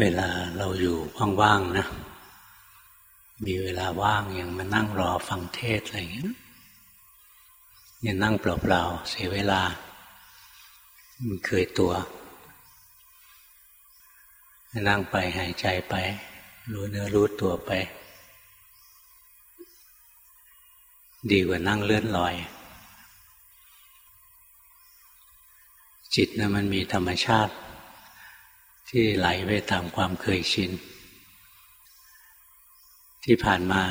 เวลาเราอยู่ว่างๆนะ มีเวลาว่างอย่างมานั่งรอฟังเทศอะไรอย่างเงี้ยอย่านั่งเปล่าๆเสียเวลา มันเคยตัว นั่งไปหายใจไป รู้เนื้อรู้ตัวไป ดีกว่านั่งเลื่อนลอย จิตนะมันมีธรรมชาติ ที่ไหลไปตามความเคยชิน ที่ผ่านมา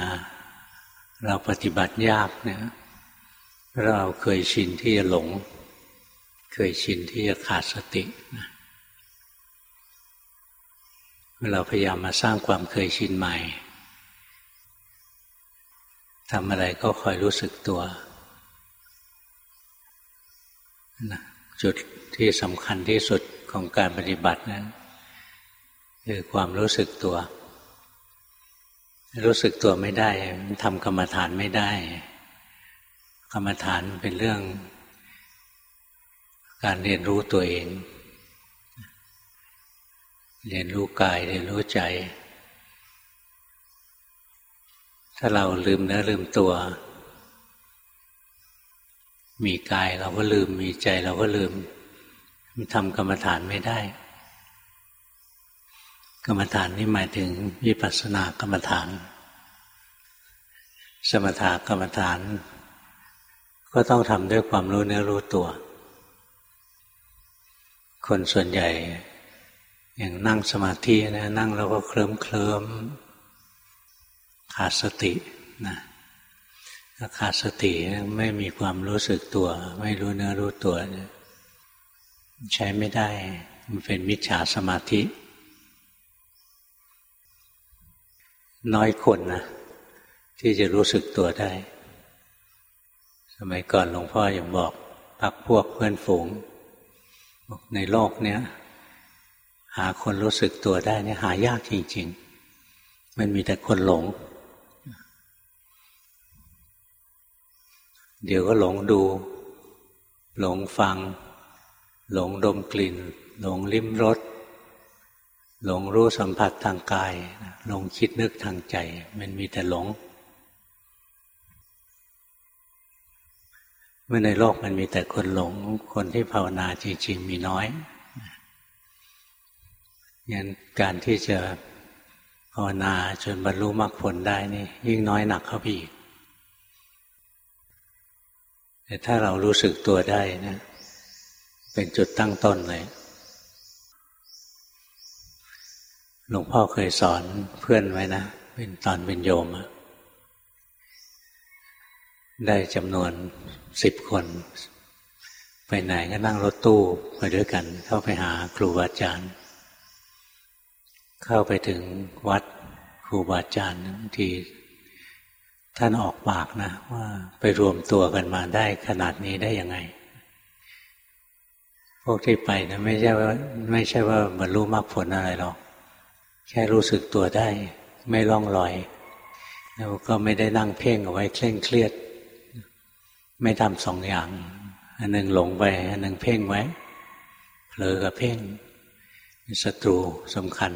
เราปฏิบัติยากเนี่ยเราเคยชินที่จะหลง เคยชินที่จะขาดสติเราพยายามมาสร้างความเคยชินใหม่ทำอะไรก็คอยรู้สึกตัวจุดที่สำคัญที่สุดของการปฏิบัตินั้น คือความรู้สึกตัว รู้สึกตัวไม่ได้ทำกรรมฐานไม่ได้ กรรมฐานเป็นเรื่อง การเรียนรู้ตัวเอง เรียนรู้กายเรียนรู้ใจ ถ้าเราลืมเนื้อลืมตัว มีกายเราก็ลืมมีใจเราก็ลืมทำกรรมฐานไม่ได้ กรรมฐานนี่หมายถึงวิปัสสนากรรมฐาน สมถกรรมฐาน ก็ต้องทำด้วยความรู้เนื้อรู้ตัว คนส่วนใหญ่ อย่างนั่งสมาธินะนั่งแล้วก็เคลิ้มเคลิ้มขาดสตินะขาดสติไม่มีความรู้สึกตัว ไม่รู้เนื้อรู้ตัว ใช้ไม่ได้ มันเป็นมิจฉาสมาธิ น้อยคนนะที่จะรู้สึกตัวได้ สมัยก่อนหลวงพ่อยังบอกพักพวกเพื่อนฝูงในโลกเนี้ยหาคนรู้สึกตัวได้เนี่ยหายากจริง ๆ มันมีแต่คนหลง เดี๋ยวก็หลงดู หลงฟัง หลงดมกลิ่น หลงลิ้มรส หลงรู้สัมผัสทางกายหลงคิดนึกทางใจ มันมีแต่หลง เมื่อในโลกมันมีแต่คนหลง คนที่ภาวนาจริง ๆ มีน้อยงั้นการที่จะภาวนาจนบรรลุมรรคผลได้นี่ ยิ่งน้อยหนักเข้าไปอีกแต่ถ้าเรารู้สึกตัวได้นะ เป็นจุดตั้งต้นเลย หลวงพ่อเคยสอนเพื่อนไว้นะ เป็นตอนเป็นโยม ได้จำนวนสิบคน ไปไหนก็นั่งรถตู้ไปด้วยกัน เข้าไปหาครูบาอาจารย์ เข้าไปถึงวัดครูบาอาจารย์บางทีท่านออกปากนะว่าไปรวมตัวกันมาได้ขนาดนี้ได้ยังไง พวกที่ไปนะไม่ใช่ว่า ไม่ใช่ว่าบรรลุมรรคผลอะไรหรอก แค่รู้สึกตัวได้ ไม่ล่องลอยแล้วก็ไม่ได้นั่งเพ่งเอาไว้เคร่งเครียด ไม่ทำสองอย่าง อันหนึ่งหลงไป อันหนึ่งเพ่งไว้เผลอกับเพ่งเป็นศัตรูสำคัญ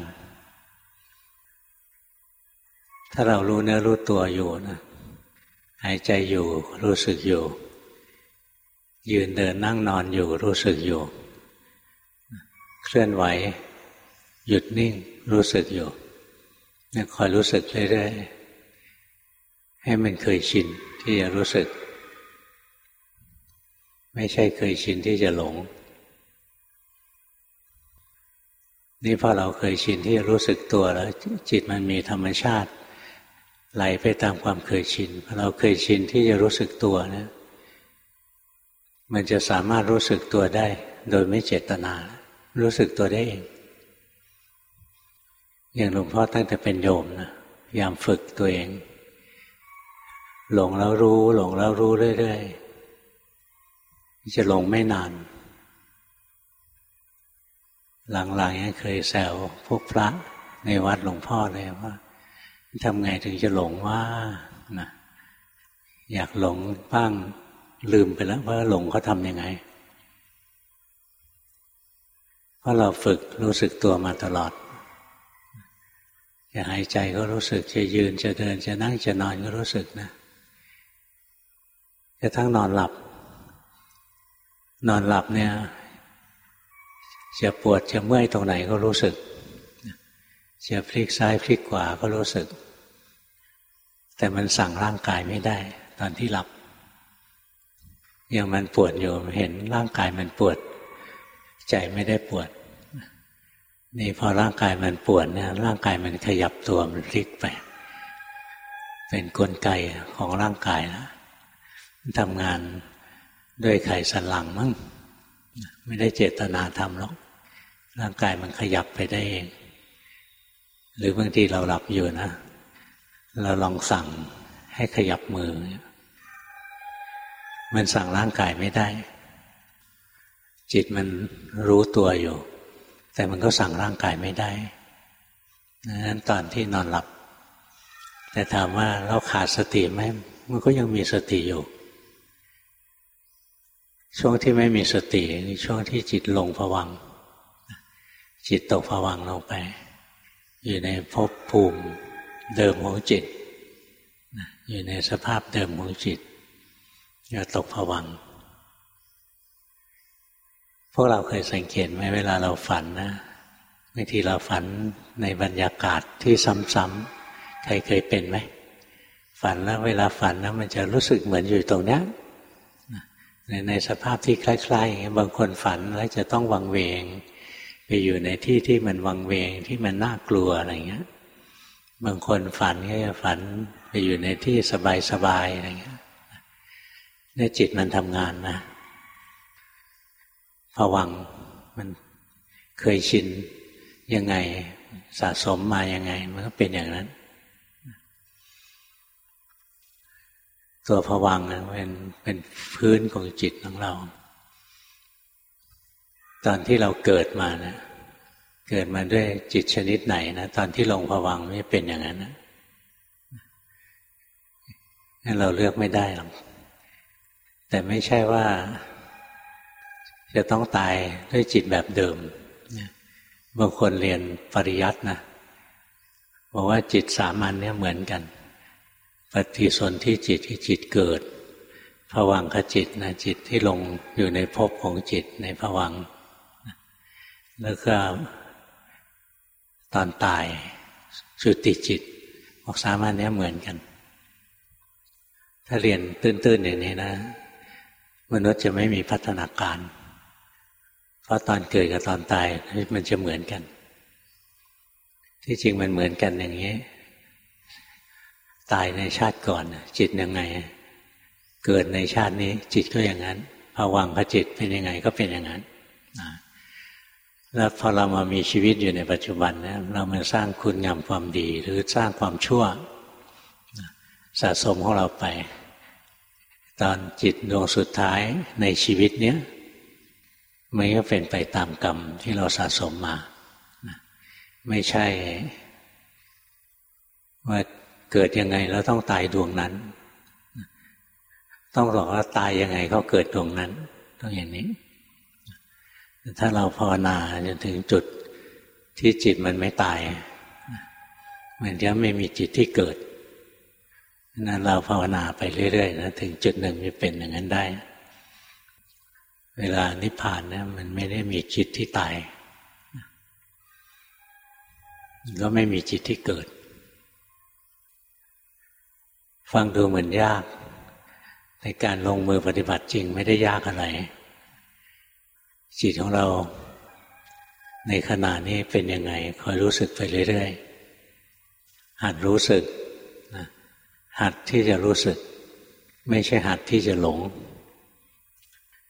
ถ้าเรารู้เนื้อรู้ตัวอยู่นะหายใจอยู่รู้สึกอยู่ ยืนเดินนั่งนอนอยู่รู้สึกอยู่ เคลื่อนไหว หยุดนิ่ง รู้สึกอยู่เนี่ยคอยรู้สึกเรื่อยๆให้มันเคยชินที่จะรู้สึก ไม่ใช่เคยชินที่จะหลง นี่พอเราเคยชินที่จะรู้สึกตัวแล้ว จิตมันมีธรรมชาติไหลไปตามความเคยชินพอเราเคยชินที่จะรู้สึกตัวนะมันจะสามารถรู้สึกตัวได้ โดยไม่เจตนา รู้สึกตัวได้เอง อย่างหลวงพ่อตั้งแต่เป็นโยมนะพยายามฝึกตัวเอง หลงแล้วรู้ หลงแล้วรู้เรื่อยๆจะหลงไม่นาน หลังๆยังเคยแซวพวกพระในวัดหลวงพ่อเลยว่าทำไงถึงจะหลงว่านะอยากหลงบ้างลืมไปแล้วว่าหลงเขาทำยังไงเพราะเราฝึกรู้สึกตัวมาตลอด จะหายใจก็รู้สึกจะยืนจะเดิน จะนั่งจะนอนก็รู้สึกนะจะทั้งนอนหลับ นอนหลับเนี่ย จะปวดจะเมื่อยตรงไหนก็รู้สึก จะพลิกซ้ายพลิกขวาก็รู้สึก แต่มันสั่งร่างกายไม่ได้ ตอนที่หลับยังมันปวดอยู่เห็นร่างกายมันปวด ใจไม่ได้ปวด นี่พอร่างกายมันปวดเนี่ยร่างกายมันขยับตัวมันพลิกไป เป็นนกลไกของร่างกายนะทำงานด้วยไขสันหลังมั้งไม่ได้เจตนาทำหรอก ร่างกายมันขยับไปได้เอง หรือบางทีเราหลับอยู่นะ เราลองสั่งให้ขยับมือ มันสั่งร่างกายไม่ได้ จิตมันรู้ตัวอยู่ แต่มันก็สั่งร่างกายไม่ได้ดังนั้นตอนที่นอนหลับ แต่ถามว่าเราขาดสติไหมมันก็ยังมีสติอยู่ ช่วงที่ไม่มีสติคือช่วงที่จิตลงผวัง จิตตกผวังลงไป อยู่ในภพภูมิเดิมของจิต อยู่ในสภาพเดิมของจิตอย่าตกผวัง พวกเราเคยสังเกตไหมเวลาเราฝันนะบางทีเราฝันในบรรยากาศที่ซ้ำๆใครเคยเป็นไหมฝันแล้วเวลาฝันแล้วมันจะรู้สึกเหมือนอยู่ตรงนี้ในในสภาพที่คล้ายๆบางคนฝันแล้วจะต้องวังเวง ไปอยู่ในที่ที่มันวังเวงที่มันน่ากลัวอะไรเงี้ย บางคนฝันก็จะฝันไปอยู่ในที่สบายๆอะไรเงี้ยเนี่ยจิตมันทำงานนะ ผวังมันเคยชินยังไงสะสมมายังไง มันก็เป็นอย่างนั้น ตัวผวังเป็นเป็นพื้นของจิตของเรา ตอนที่เราเกิดมานะเกิดมาด้วยจิตชนิดไหนนะตอนที่ลงผวังไม่เป็นอย่างนั้นนะนั่นเราเลือกไม่ได้หรอกแต่ไม่ใช่ว่า จะต้องตายด้วยจิตแบบเดิมบางคนเรียนปริยัตินะบอกว่าจิตสามัญเนี่ยเหมือนกัน ปฏิสนธิจิตที่จิตเกิดผวังขจิตนะจิตที่ลงอยู่ในภพของจิตในผวัง แล้วก็ตอนตายสุติจิตบอกสามารถนี้เหมือนกัน ถ้าเรียนตื้นๆอย่างนี้นะ มนุษย์จะไม่มีพัฒนาการ เพราะตอนเกิดกับตอนตายมันจะเหมือนกัน ที่จริงมันเหมือนกันอย่างนี้ ตายในชาติก่อน จิตยังไง เกิดในชาตินี้ จิตก็อย่างนั้นภวังพจิตเป็นยังไงก็เป็นอย่างนั้นแล้วพอเรามามีชีวิตอยู่ในปัจจุบันเนี่ยเรามาสร้างคุณงามความดี หรือสร้างความชั่วสะสมของเราไป ตอนจิตดวงสุดท้ายในชีวิตเนี้ย มันก็เป็นไปตามกรรมที่เราสะสมมา ไม่ใช่ ว่าเกิดยังไงแล้วต้องตายดวงนั้น ต้องบอกว่าตายยังไงเขาเกิดดวงนั้น ต้องอย่างนี้ ถ้าเราภาวนาจนถึงจุดที่จิตมันไม่ตาย มันจะไม่มีจิตที่เกิดนั้นเราภาวนาไปเรื่อยๆนะถึงจุดหนึ่งจะเป็นอย่างนั้นได้ เวลานิพพานเนี่ยมันไม่ได้มีจิตที่ตายก็ไม่มีจิตที่เกิด ฟังดูเหมือนยาก ในการลงมือปฏิบัติจริงไม่ได้ยากอะไร จิตของเราในขณะนี้เป็นยังไงคอยรู้สึกไปเรื่อยๆ หัดรู้สึก หัดที่จะรู้สึก ไม่ใช่หัดที่จะหลง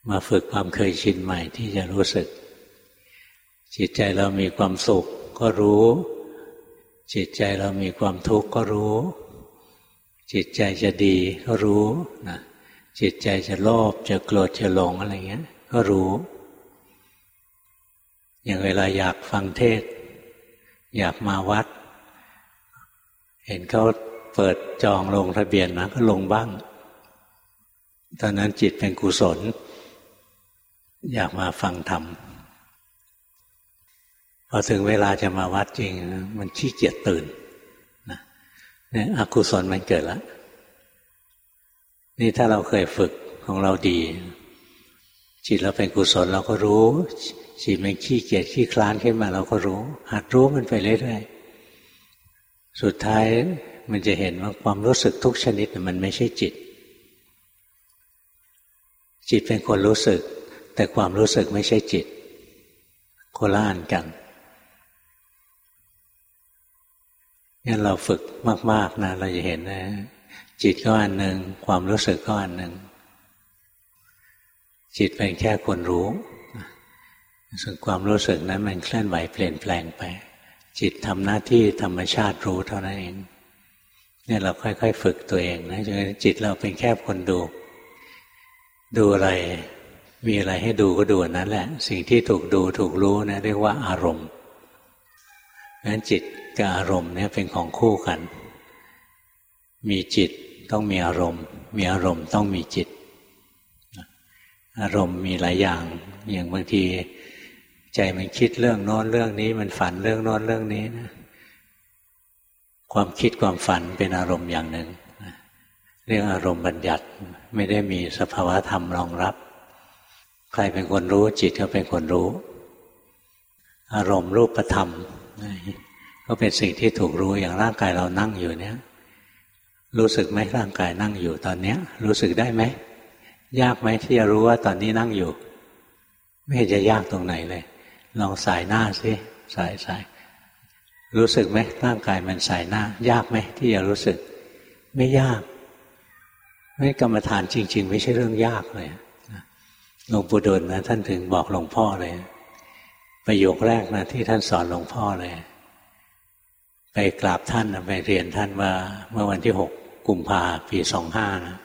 มาฝึกความเคยชินใหม่ที่จะรู้สึก จิตใจเรามีความสุขก็รู้ จิตใจเรามีความทุกข์ก็รู้ จิตใจจะดีก็รู้นะจิตใจจะโลภจะโกรธจะหลงอะไรเงี้ย ก็รู้ อย่างเวลาอยากฟังเทศ อยากมาวัด เห็นเขาเปิดจองลงทะเบียนนะก็ลงบ้าง ตอนนั้นจิตเป็นกุศล อยากมาฟังธรรมพอถึงเวลาจะมาวัดจริง มันขี้เกียจตื่นเนี่ยอกุศลมันเกิดแล้ว นี่ถ้าเราเคยฝึกของเราดี จิตเราเป็นกุศลเราก็รู้ จิตมันขี้เกียจขี้คลานขึ้นมาเราก็รู้ หัดรู้มันไปเรื่อยๆสุดท้ายมันจะเห็นว่าความรู้สึกทุกชนิดมันไม่ใช่จิต จิตเป็นคนรู้สึก แต่ความรู้สึกไม่ใช่จิตโคละอันกันงั้นเราฝึกมาก ๆนะเราจะเห็นนะ จิตก็อันหนึ่งความรู้สึกก็อันหนึ่งจิตเป็นแค่คนรู้ส่วนความรู้สึกนั้นมันเคลื่อนไหวเปลี่ยนแปลงไป จิตทำหน้าที่ธรรมชาติรู้เท่านั้นเองเนี่ยเราค่อย ๆ ฝึกตัวเองนะจนจิตเราเป็นแค่คนดู ดูอะไร มีอะไรให้ดูก็ดูนั้นแหละ สิ่งที่ถูกดูถูกรู้นะเรียกว่าอารมณ์งั้นจิตกับอารมณ์เนี่ยเป็นของคู่กัน มีจิตต้องมีอารมณ์ มีอารมณ์ต้องมีจิต อารมณ์มีหลายอย่าง อย่างบางทีใจมันคิดเรื่องโน้นเรื่องนี้ มันฝันเรื่องโน้นเรื่องนี้นะความคิดความฝันเป็นอารมณ์อย่างหนึ่งเรื่องอารมณ์บัญญัติไม่ได้มีสภาวะธรรมรองรับ ใครเป็นคนรู้จิตก็เป็นคนรู้ อารมณ์รูปธรรม ก็เป็นสิ่งที่ถูกรู้อย่างร่างกายเรานั่งอยู่เนี้ยรู้สึกไหมร่างกายนั่งอยู่ตอนเนี้ย รู้สึกได้ไหมยากไหมที่จะรู้ว่าตอนนี้นั่งอยู่ ไม่เห็นจะยากตรงไหนเลย ลองสายหน้าสิสายสายรู้สึกไหมร่างกายมันสายหน้า ยากไหมที่จะรู้สึก ไม่ยากไม่กรรมฐานจริง ๆ ไม่ใช่เรื่องยากเลย หลวงปู่ดูลนะท่านถึงบอกหลวงพ่อเลย ประโยคแรกนะที่ท่านสอนหลวงพ่อเลย ไปกราบท่านไปเรียนท่านว่าเมื่อวันที่หกกุมภาปีสองห้านะ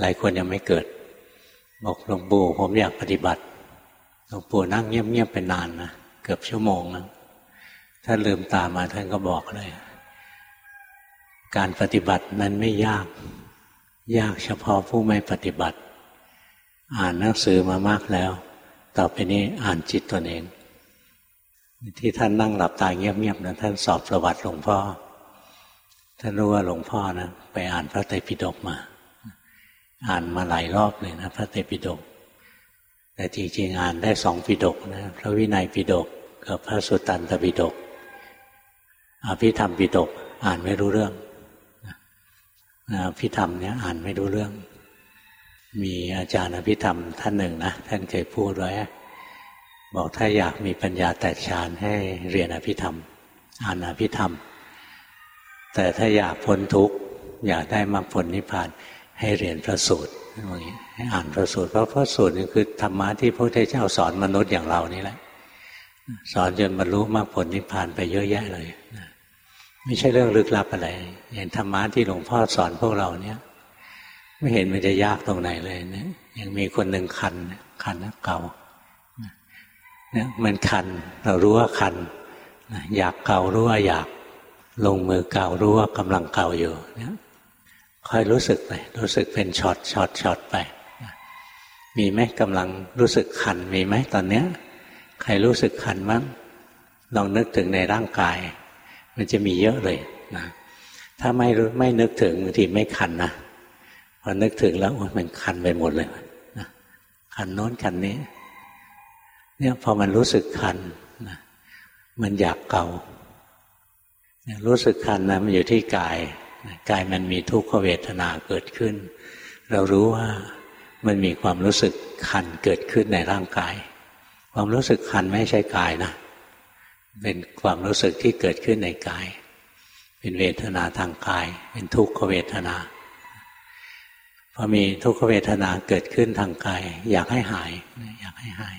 หลายคนยังไม่เกิด บอกหลวงปู่ผมอยากปฏิบัติหลวงปู่นั่งเงียบๆเป็นนานนะเกือบชั่วโมงนะท่านลืมตามาท่านก็บอกเลย การปฏิบัตินั้นไม่ยาก ยากเฉพาะผู้ไม่ปฏิบัติ อ่านหนังสือมามากแล้ว ต่อไปนี้อ่านจิตตนเอง ที่ท่านนั่งหลับตาเงียบๆนะท่านสอบประวัติหลวงพ่อ ท่านรู้ว่าหลวงพ่อนะไปอ่านพระไตรปิฎกมา อ่านมาหลายรอบเลยนะพระไตรปิฎกแต่จริงๆอ่านได้สองปิฎกนะพระวินัยปิฎกกับพระสุตตันตปิฎกอภิธรรมปิฎกอ่านไม่รู้เรื่องอภิธรรมเนี้ยอ่านไม่รู้เรื่อง มีอาจารย์อภิธรรมท่านหนึ่งนะท่านเคยพูดไว้ บอกถ้าอยากมีปัญญาแตกฉานให้เรียนอภิธรรม อ่านอภิธรรม แต่ถ้าอยากพ้นทุกข์อยากได้มรรคผลนิพพานให้เรียนพระสูตรอย่างนี้ให้อ่านพระสูตรเพราะพระสูตรนี่คือธรรมะที่พระพุทธเจ้าสอนมนุษย์อย่างเรานี่แหละ สอนจนบรรลุมรรคผลนิพพานไปเยอะแยะเลยไม่ใช่เรื่องลึกลับอะไรอย่างธรรมะที่หลวงพ่อสอนพวกเราเนี่ย ไม่เห็นมันจะยากตรงไหนเลยเนี่ยยังมีคนหนึ่งคัน คันเกาเนี่ยมันคัน เรารู้ว่าคันอยากเการู้ว่าอยากลงมือเการู้ว่ากำลังเกาอยู่เนี่ยค่อยรู้สึกไป รู้สึกเป็นช็อตช็อตช็อตไปมีไหมกำลังรู้สึกคันมีไหมตอนเนี้ย ใครรู้สึกคันมั้งลองนึกถึงในร่างกาย มันจะมีเยอะเลยนะถ้าไม่รู้ไม่นึกถึงบางทีไม่คันนะ พอนึกถึงแล้วมันคันไปหมดเลยนะคันโน้นคันนี้ เนี่ยพอมันรู้สึกคันนะมันอยากเการู้สึกคันนะมันอยู่ที่กายกายมันมีทุกขเวทนาเกิดขึ้น เรารู้ว่ามันมีความรู้สึกคันเกิดขึ้นในร่างกาย ความรู้สึกคันไม่ใช่กายนะ เป็นความรู้สึกที่เกิดขึ้นในกาย เป็นเวทนาทางกาย เป็นทุกขเวทนา พอมีทุกขเวทนาเกิดขึ้นทางกาย อยากให้หาย อยากให้หาย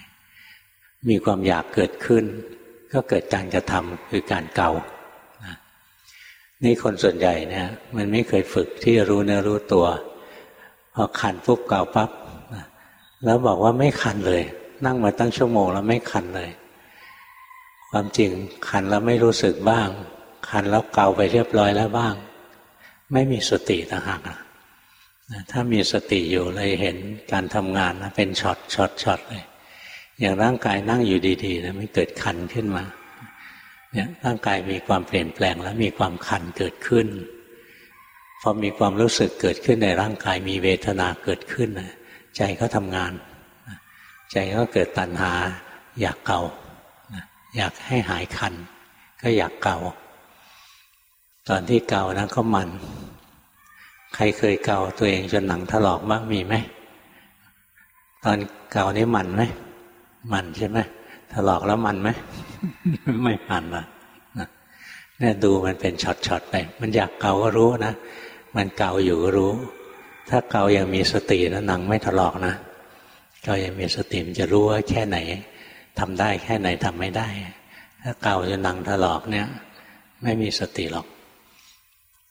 มีความอยากเกิดขึ้น ก็เกิดการกระทำคือการเกานี่คนส่วนใหญ่เนี่ย มันไม่เคยฝึกที่จะรู้เนื้อรู้ตัวพอคันปุ๊บเกาปั๊บแล้วบอกว่าไม่คันเลย นั่งมาตั้งชั่วโมงแล้วไม่คันเลย ความจริงคันแล้วไม่รู้สึกบ้าง คันแล้วเกาไปเรียบร้อยแล้วบ้าง ไม่มีสติต่างหากนะ ถ้ามีสติอยู่เลยเห็นการทำงานนะเป็นช็อตช็อตช็อตเลย อย่างร่างกายนั่งอยู่ดีๆนะมันเกิดคันขึ้นมาเนี่ยร่างกายมีความเปลี่ยนแปลงแล้วมีความคันเกิดขึ้นพอมีความรู้สึกเกิดขึ้นในร่างกายมีเวทนาเกิดขึ้นใจก็ทำงาน ใจก็เกิดตัณหา อยากเก่า อยากให้หายคัน ก็อยากเก่า ตอนที่เก่านะก็มัน ใครเคยเก่าตัวเองจนหนังถลอกบ้างมีไหมตอนเก่านี้มันไหมมันใช่ไหมถลอกแล้วมันไหมไม่มันละเนี่ยดูมันเป็นช็อตๆไป มันอยากเก่าก็รู้นะ มันเก่าอยู่ก็รู้ ถ้าเก่ายังมีสตินะหนังไม่ถลอกนะเก่ายังมีสติมันจะรู้ว่าแค่ไหนทำได้แค่ไหนทำไม่ได้ ถ้าเก่าจะหนังถลอกเนี่ย ไม่มีสติหรอก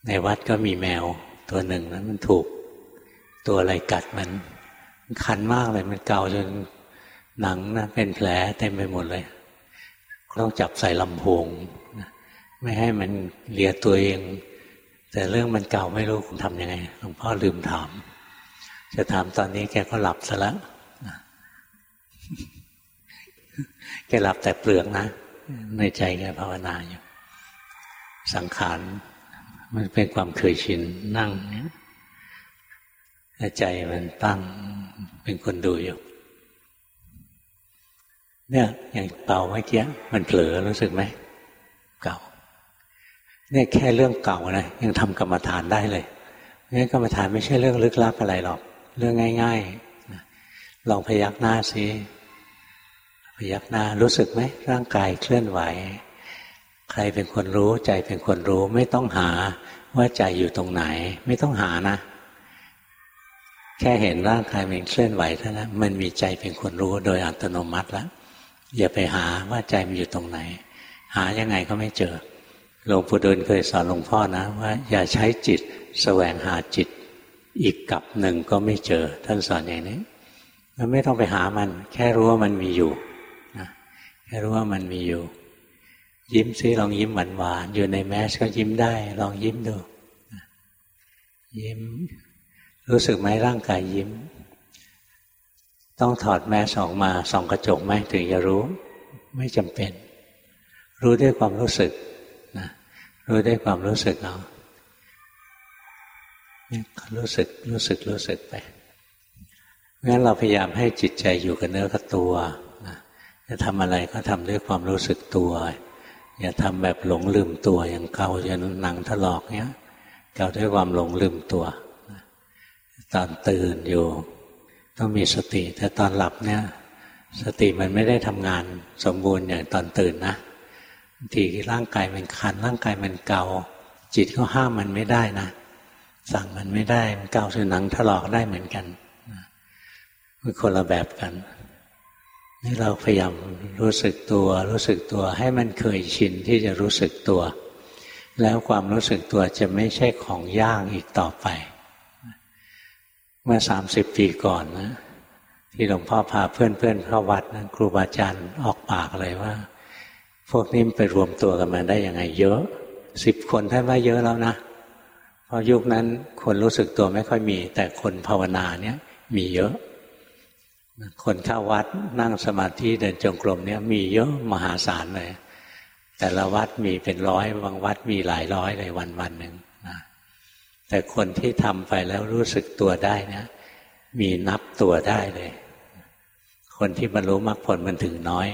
ในวัดก็มีแมว ตัวหนึ่งนะมันถูกตัวอะไรกัดมัน คันมากเลยมันเก่าจนหนังนะเป็นแผลเต็มไปหมดเลย ต้องจับใส่ลำโพงไม่ให้มันเลียตัวเอง แต่เรื่องมันเก่าไม่รู้คุณทำยังไงหลวงพ่อลืมถาม จะถามตอนนี้แกก็หลับซะแล้วแกหลับแต่เปลือกนะ ในใจแกภาวนาอยู่ สังขาร มันเป็นความเคยชินนั่งเนี่ยใจมันตั้งเป็นคนดูอยู่ เนี่ยอย่างเก่าเมื่อกี้มันเผลอรู้สึกไหมเก่า เนี่ยแค่เรื่องเก่านะยังทำกรรมฐานได้เลยงั้นกรรมฐานไม่ใช่เรื่องลึกลับอะไรหรอก เรื่องง่ายๆลองพยักหน้าสิพยักหน้ารู้สึกไหมร่างกายเคลื่อนไหว ใครเป็นคนรู้ใจเป็นคนรู้ไม่ต้องหาว่าใจอยู่ตรงไหน ไม่ต้องหานะ แค่เห็นร่างกายมันเคลื่อนไหวเท่านั้นมันมีใจเป็นคนรู้โดยอัตโนมัติแล้วอย่าไปหาว่าใจมันอยู่ตรงไหน หายังไงก็ไม่เจอหลวงปู่ดูลเคยสอนหลวงพ่อนะ ว่าอย่าใช้จิตสแสวงหาจิต อีกกับหนึ่งก็ไม่เจอ ท่านสอนอย่างนี้มันไม่ต้องไปหามัน แค่รู้ว่ามันมีอยู่นะแค่รู้ว่ามันมีอยู่ ยิ้มซิลองยิ้มหวานหวานอยู่ในแมสก็ยิ้มได้ ลองยิ้มดู ยิ้ม รู้สึกไหมร่างกายยิ้ม ต้องถอดแมสออกมาส่องกระจกไหมถึงจะรู้ ไม่จำเป็น รู้ด้วยความรู้สึกนะรู้ด้วยความรู้สึกเอารู้สึกรู้สึกรู้สึกไปงั้นเราพยายามให้จิตใจอยู่กับเนื้อกับตัวจะทำอะไรก็ทำด้วยความรู้สึกตัว อย่าทำแบบหลงลืมตัวอย่างเกาจนหนังถลอกเนี้ย เกาด้วยความหลงลืมตัวตอนตื่นอยู่ ต้องมีสติ แต่ตอนหลับเนี่ย สติมันไม่ได้ทำงานสมบูรณ์อย่างตอนตื่นนะบางทีร่างกายมันคัน ร่างกายมันเกาจิตก็ห้ามมันไม่ได้นะสั่งมันไม่ได้มันเกาสหนังถลอกได้เหมือนกันมันคนละแบบกัน นี่เราพยายามรู้สึกตัว รู้สึกตัวให้มันเคยชินที่จะรู้สึกตัว แล้วความรู้สึกตัวจะไม่ใช่ของยากอีกต่อไป เมื่อสามสิบปีก่อนนะที่หลวงพ่อพาเพื่อนๆเข้าวัดนะครูบาอาจารย์ออกปากเลยว่า พวกนี้ไปรวมตัวกันมาได้ยังไง เยอะสิบคนท่านว่าเยอะแล้วนะเพราะยุคนั้นคนรู้สึกตัวไม่ค่อยมี แต่คนภาวนาเนี่ยมีเยอะ คนเข้าวัดนั่งสมาธิเดินจงกรมเนี่ยมีเยอะมหาศาลเลย แต่ละวัดมีเป็นร้อยบางวัดมีหลายร้อยเลยวันวันหนึ่งแต่คนที่ทำไปแล้วรู้สึกตัวได้นะมีนับตัวได้เลย คนที่บรรลุมรรคผลมันถึงน้อย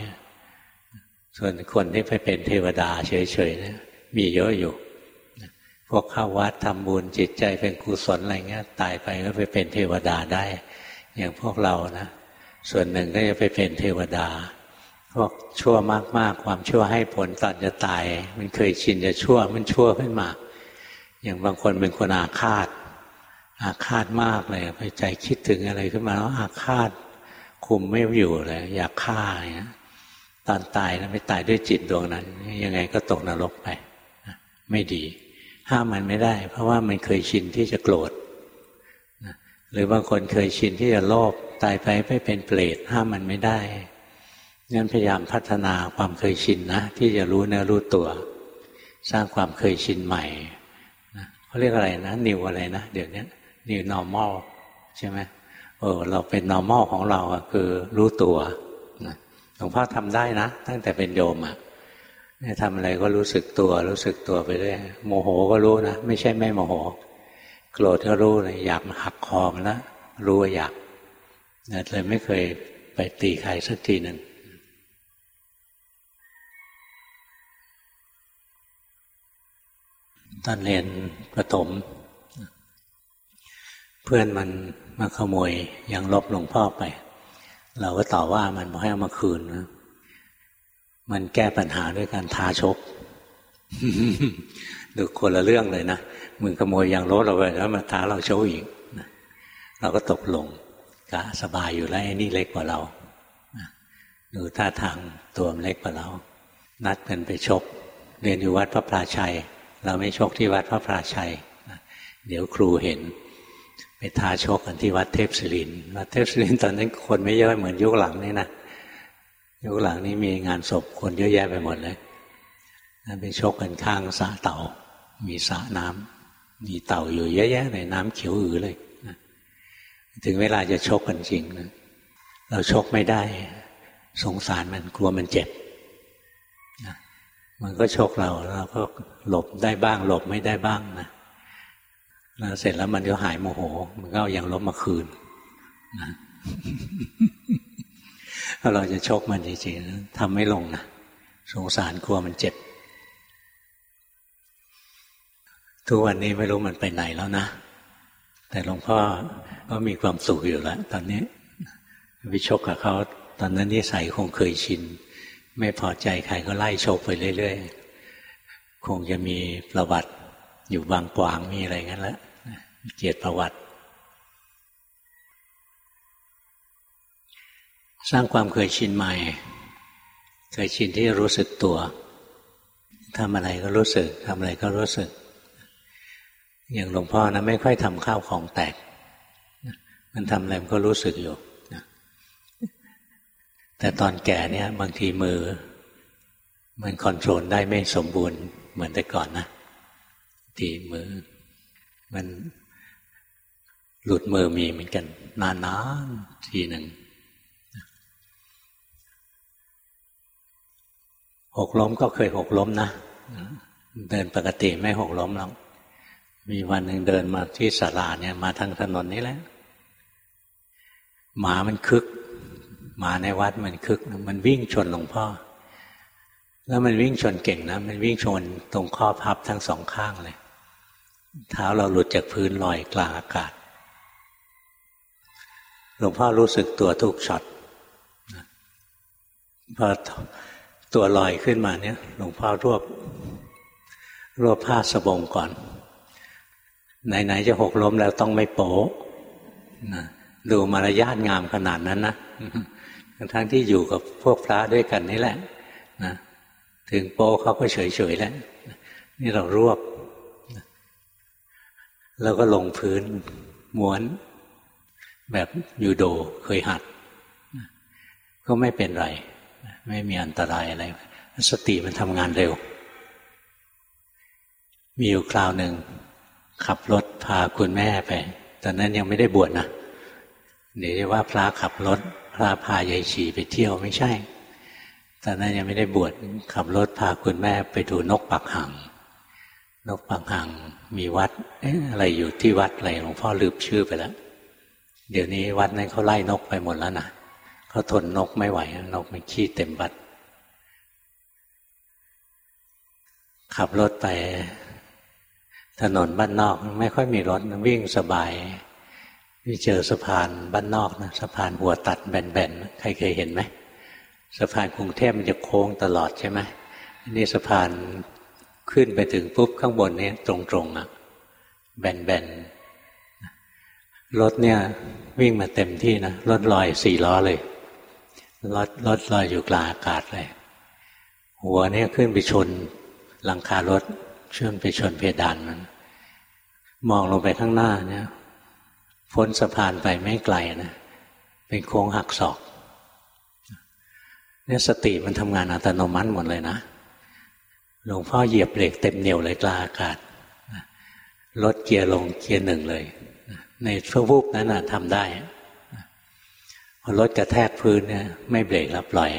ส่วนคนที่ไปเป็นเทวดาเฉยๆนะมีเยอะอยู่ พวกเข้าวัดทำบุญจิตใจเป็นกุศลอะไรเงี้ยตายไปก็ไปเป็นเทวดาได้ อย่างพวกเรานะ ส่วนหนึ่งก็จะไปเป็นเทวดา พวกชั่วมากๆ ความชั่วให้ผลตอนจะตาย มันเคยชินจะชั่วมันชั่วขึ้นมา อย่างบางคนเป็นคนอาฆาต อาฆาตมากเลยไปใจคิดถึงอะไรขึ้นมาแล้วอาฆาตคุมไม่อยู่เลย อยากฆ่าอย่างนี้ตอนตายแล้วไม่ตายด้วยจิตดวงนั้น ยังไงก็ตกนรกไป ไม่ดี ห้ามมันไม่ได้ เพราะว่ามันเคยชินที่จะโกรธ หรือบางคนเคยชินที่จะโลภตายไปไปเป็นเปรตห้ามมันไม่ได้งั้นพยายามพัฒนาความเคยชินนะที่จะรู้เนื้อรู้ตัว สร้างความเคยชินใหม่เขาเรียกอะไรนะนิวอะไรนะเดี๋ยวนี้new normal ใช่ไหมเออเราเป็น normal ของเราคือรู้ตัวหลวงพ่อทำได้นะ ตั้งแต่เป็นโยมอะ่ะทำอะไรก็รู้สึกตัว รู้สึกตัวไปเรื่อยโมโหก็รู้นะ ไม่ใช่ไม่โมโห โกรธก็รู้เลยอยากหักคอมันแล้วรู้ว่าอยากเลยไม่เคยไปตีใครสักทีหนึ่งตอนเรียนประถม เพื่อนมันมาขโมยยังลบหลวงพ่อไป เราก็ต่อว่ามันบอกให้เอามาคืนนะมันแก้ปัญหาด้วยการทาชกดูคนละเรื่องเลยนะ มึงขโมยยางรถเราไปแล้วมาท้าเราโชว์อีกเราก็ตกลงกะสบายอยู่แล้วไอ้นี่เล็กกว่าเราดูท่าทางตัวมันเล็กกว่าเรา นัดกันไปชก เรียนอยู่วัดพระพราชัย เราไม่ชกที่วัดพระพราชัยเดี๋ยวครูเห็น ไปท้าชกกันที่วัดเทพศิรินวัดเทพศิรินตอนนั้นคนไม่เยอะเหมือนยุคหลังนี่นะยุคหลังนี้มีงานศพคนเยอะแยะไปหมดเลยไปชกกันข้างสระเต่า มีสระน้ำ มีเต่าอยู่เยอะแยะในน้ำเขียวอือเลยถึงเวลาจะชกกันจริงนะเราชกไม่ได้ สงสารมันกลัวมันเจ็บนะมันก็ชกเราเราก็หลบได้บ้าง หลบไม่ได้บ้างนะแล้วเสร็จแล้วมันก็หายโมโห มันก็เอาอย่างลบมาคืนนะถ้าเราจะชกมันจริงๆทำไม่ลงนะสงสารกลัวมันเจ็บ ทุกวันนี้ไม่รู้มันไปไหนแล้วนะ แต่หลวงพ่อก็มีความสุขอยู่แล้วตอนนี้ไปชกกับเขาตอนนั้นนิสัยคงเคยชิน ไม่พอใจใครก็ไล่ชกไปเรื่อยๆ คงจะมีประวัติอยู่บางกวางมีอะไรงั้นแล้วเกียรติประวัติ สร้างความเคยชินใหม่ เคยชินที่รู้สึกตัวทำอะไรก็รู้สึกทำอะไรก็รู้สึก อย่างหลวงพ่อนะไม่ค่อยทำข้าวของแตก มันทำอะไรมันก็รู้สึกอยู่แต่ตอนแก่เนี่ย บางทีมือ มันคอนโทรลได้ไม่สมบูรณ์เหมือนแต่ก่อนนะทีมือ มันหลุดมือมีเหมือนกัน นานๆทีหนึ่งหกล้มก็เคยหกล้มนะ เดินปกติไม่หกล้มหรอก มีวันหนึ่งเดินมาที่ศาลาเนี่ย มาทางถนนนี้แหละหมามันคึก หมาในวัดมันคึก มันวิ่งชนหลวงพ่อ แล้วมันวิ่งชนเก่งนะ มันวิ่งชนตรงข้อพับทั้งสองข้างเลย เท้าเราหลุดจากพื้นลอยกลางอากาศ หลวงพ่อรู้สึกตัวทุกช็อตพอตัวลอยขึ้นมาเนี่ย หลวงพ่อรวบรวบผ้าสบงก่อน ไหนๆจะหกล้มแล้วต้องไม่โป๊นะดูมารยาทงามขนาดนั้นนะทั้งที่อยู่กับพวกพระด้วยกันนี่แหละนะถึงโป๊เขาก็เฉยๆแล้วนี่เรารวบแล้วก็ลงพื้นม้วน แบบยูโดเคยหัด ก็ไม่เป็นไร ไม่มีอันตรายอะไร สติมันทำงานเร็ว มีอยู่คราวหนึ่ง ขับรถพาคุณแม่ไป ตอนนั้นยังไม่ได้บวชนะเดี๋ยวว่าพระขับรถ พระพายายชีไปเที่ยวไม่ใช่ ตอนนั้นยังไม่ได้บวชขับรถพาคุณแม่ไปดูนกปักหัง นกปักหังมีวัดอะอะไรอยู่ที่วัดอะไรหลวงพ่อลืมชื่อไปแล้วเดี๋ยวนี้วัดนั้นเขาไล่นกไปหมดแล้วนะเขาทนนกไม่ไหวนกมันขี้เต็มวัด ขับรถไป ถนนบ้านนอกไม่ค่อยมีรถวิ่งสบายที่เจอสะพานบ้านนอกนะสะพานหัวตัดแบนๆใครเคยเห็นไหมสะพานกรุงเทพมันจะโค้งตลอดใช่ไหมนี่สะพานขึ้นไปถึงปุ๊บข้างบนนี้ตรงๆอะแบนๆรถเนี่ยวิ่งมาเต็มที่นะรถลอยสี่ล้อเลยรถรถลอยอยู่กลางอากาศเลย หัวเนี่ยขึ้นไปชนหลังคารถเชื่อมไปชนเพดานมัน มองลงไปข้างหน้าเนี่ยพ้นสะพานไปไม่ไกลนะเป็นโค้งหักศอกเนี่ยสติมันทำงานอัตโนมัติหมดเลยนะหลวงพ่อเหยียบเบรกเต็มเหนียวเลยกลางอากาศลดเกียร์ลงเกียร์หนึ่งเลย ในชั่ววูบนั้นนะทำได้พอรถกระแทกพื้นเนี่ยไม่เบรกแล้วปล่อย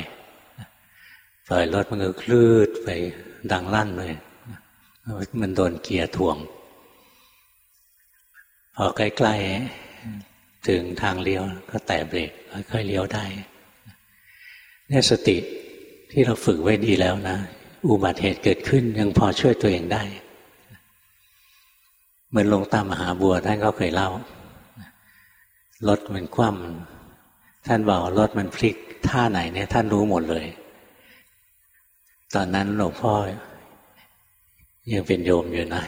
ปล่อยรถมันก็คลืดไปดังลั่นเลยมันโดนเกียร์ถ่วง พอใกล้ๆถึงทางเลี้ยวก็แตะเบรกค่อยๆเลี้ยวได้เนี่ยสติที่เราฝึกไว้ดีแล้วนะ อุบัติเหตุเกิดขึ้นยังพอช่วยตัวเองได้ เหมือนลงตามมหาบัวท่านก็เคยเล่ารถมันคว่ำท่านบอกรถมันพลิกท่าไหนเนี่ยท่านรู้หมดเลย ตอนนั้นหลวงพ่อยังเป็นโยมอยู่นะ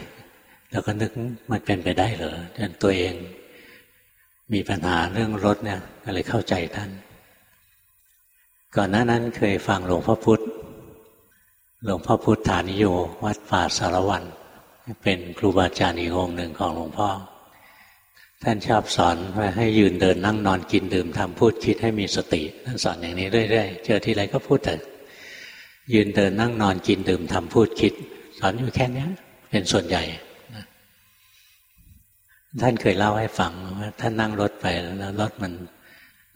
แล้วก็นึกมันเป็นไปได้เหรอจนตัวเองมีปัญหาเรื่องรถเนี่ยก็เลยเข้าใจท่าน ก่อนหน้านั้นเคยฟังหลวงพ่อพุธหลวงพ่อพุทธานิโย วัดป่าสารวันเป็นครูบาอาจารย์อีกองหนึ่งของหลวงพ่อ ท่านชอบสอนว่าให้ยืนเดินนั่งนอนกินดื่มทำพูดคิดให้มีสติท่านสอนอย่างนี้เรื่อยๆเจอที่ไรก็พูดแต่ยืนเดินนั่งนอนกินดื่มทำพูดคิด สอนอยู่แค่นี้เป็นส่วนใหญ่ ท่านเคยเล่าให้ฟังว่าท่านนั่งรถไปแล้วรถมัน